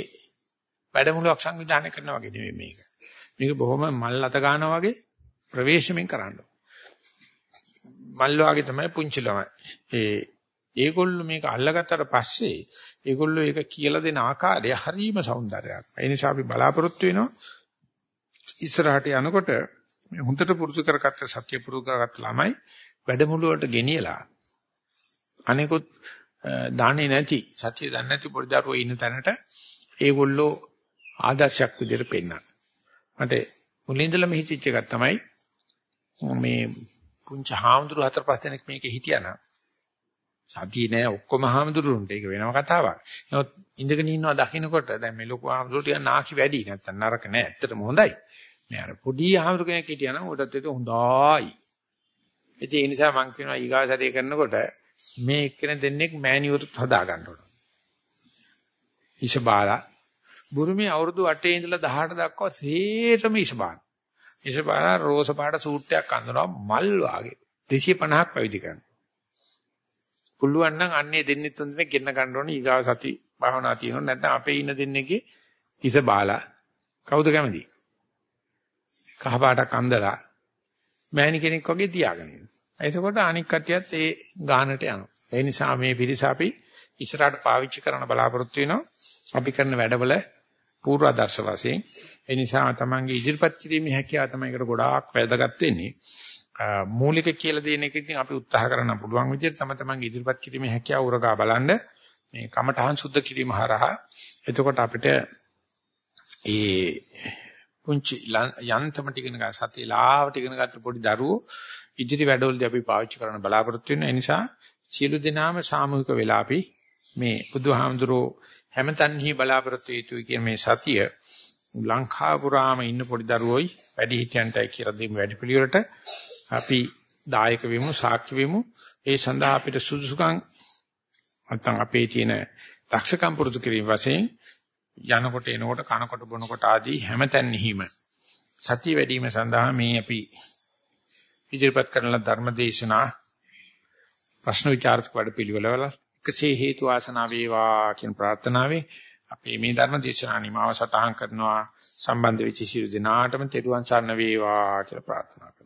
වැඩමුළුවක් සංවිධානය කරනවා වගේ නෙමෙයි මේක. මේක බොහොම මල් අත ගන්නවා වගේ ප්‍රවේශමෙන් කරන්න මල් වාගේ තමයි පුංචි ළමයි. ඒ ඒගොල්ලෝ මේක අල්ලගත්තට පස්සේ ඒගොල්ලෝ ඒක කියලා දෙන ආකාරය හරිම సౌందర్యයක්. ඒ නිසා අපි බලාපොරොත්තු වෙනවා ඉස්සරහට යනකොට මේ හොඳට පුරුදු කරගත්ත සත්‍ය පුරුදු කරගත් ළමයි වැඩමුළුවට ගෙනියලා අනිකුත් දාන්නේ නැති සත්‍ය දන්නේ නැති පොඩි දරුවෝ ඉන්න තැනට ඒගොල්ලෝ ආදර්ශයක් විදිහට පෙන්වනවා. මට මුලින්දලම හිතෙච්ච එකක් තමයි මේ පුංචි හාමුදුරු හතර පහ දෙනෙක් මේකේ හිටියානම් සතිය නෑ ඔක්කොම හාමුදුරුන්ට ඒක වෙනම කතාවක්. නමුත් ඉඳගෙන ඉන්නවා දකින්නකොට දැන් මේ ලොකු හාමුදුරු ටික නාකි වැඩි නැත්තම් නරක නෑ ඇත්තටම හොඳයි. මේ අර පොඩි හාමුදුරු කෙනෙක් හිටියානම් උඩත් ඒක හොඳයි. ඒ නිසා මම කියනවා ඊගාසරේ කරනකොට මේ එක්කෙන දෙන්නෙක් මෑනියුරුත් හදා ගන්න ඕන. ඉෂබාලා බුරුමේ අවුරුදු 8 ඉඳලා 18 දක්වා සේරම ඉෂබාන. ඉෂබාලා රෝස පාට සූට් එකක් අඳිනවා මල් වාගේ 250ක් පැවිදි කරනවා. පුළුවන් නම් අන්නේ දෙන්නෙත් තුන් දෙනෙක් ගෙන්න ගන්න ඕනේ ඊගාව සති භාවනා තියෙනවා නැත්නම් අපේ ඉන්න දෙන්නෙක්ගේ ඉෂබාලා කවුද කැමති? කහ පාටක් අඳලා මෑණි කෙනෙක් වගේ තියාගෙන ඉන්න. එතකොට අනික් කටියත් ඒ ගානට යනවා. ඒ නිසා මේ පිරිස අපි ඉස්සරහට පාවිච්චි කරන්න බලාපොරොත්තු වෙනවා. අපි කරන වැඩවල පූර්වාදර්ශ වශයෙන්. ඒ නිසා තමන්ගේ ඉදිරිපත් කිරීමේ හැකියාව තමයි ඒකට ගොඩාක් වැදගත් වෙන්නේ. මූලික කියලා දෙන එක ඉතින් අපි උත්සාහ කරන්න පුළුවන් විදිහට තම තමන්ගේ ඉදිරිපත් කිරීමේ හැකියාව උරගා බලන්න මේ කමඨහන් සුද්ධ කිරීම හරහා එතකොට අපිට ඒ පුංචි යන්තම ටිකන සතිය ලාවට ඉගෙන ගන්න පොඩි දරුවෝ ඉදිරි වැඩවලදී අපි පාවිච්චි කරන්න බලාපොරොත්තු වෙන නිසා සියලු දෙනාම සාමූහික වෙලා අපි මේ බුදුහාමුදුරෝ හැමතන්හි බලාපොරොත්තු යුතුයි කියන මේ සතිය ලංකාව පුරාම ඉන්න පොඩි දරුවෝයි වැඩි හිටියන්ටයි කියලා දෙමු වැඩි පිළිවෙලට අපි දායක වෙමු සාක්ෂි වෙමු. ඒ සඳහා අපිට සුදුසුකම් නැත්නම් අපේ තියෙන දක්ෂකම් පුරුදු කිරීම වශයෙන් යනකොට එනකොට කනකොට බොනකොට ආදී හැමතැනහිම සතිය වැඩි වීම සඳහා මේ අපි ඉදිරිපත් කරන ධර්මදේශනා ප්‍රශ්න විචාරක වැඩ පිළිවෙලවල එකසේ හේතු ආසනාව වේවා කියන ප්‍රාර්ථනාවෙන් අපි මේ ධර්මදේශනා නිමාව සටහන් කරනවා. සම්බන්ධ වෙච්ච සියලු දෙනාටම තෙරුවන් සරණ වේවා කියලා ප්‍රාර්ථනා කරනවා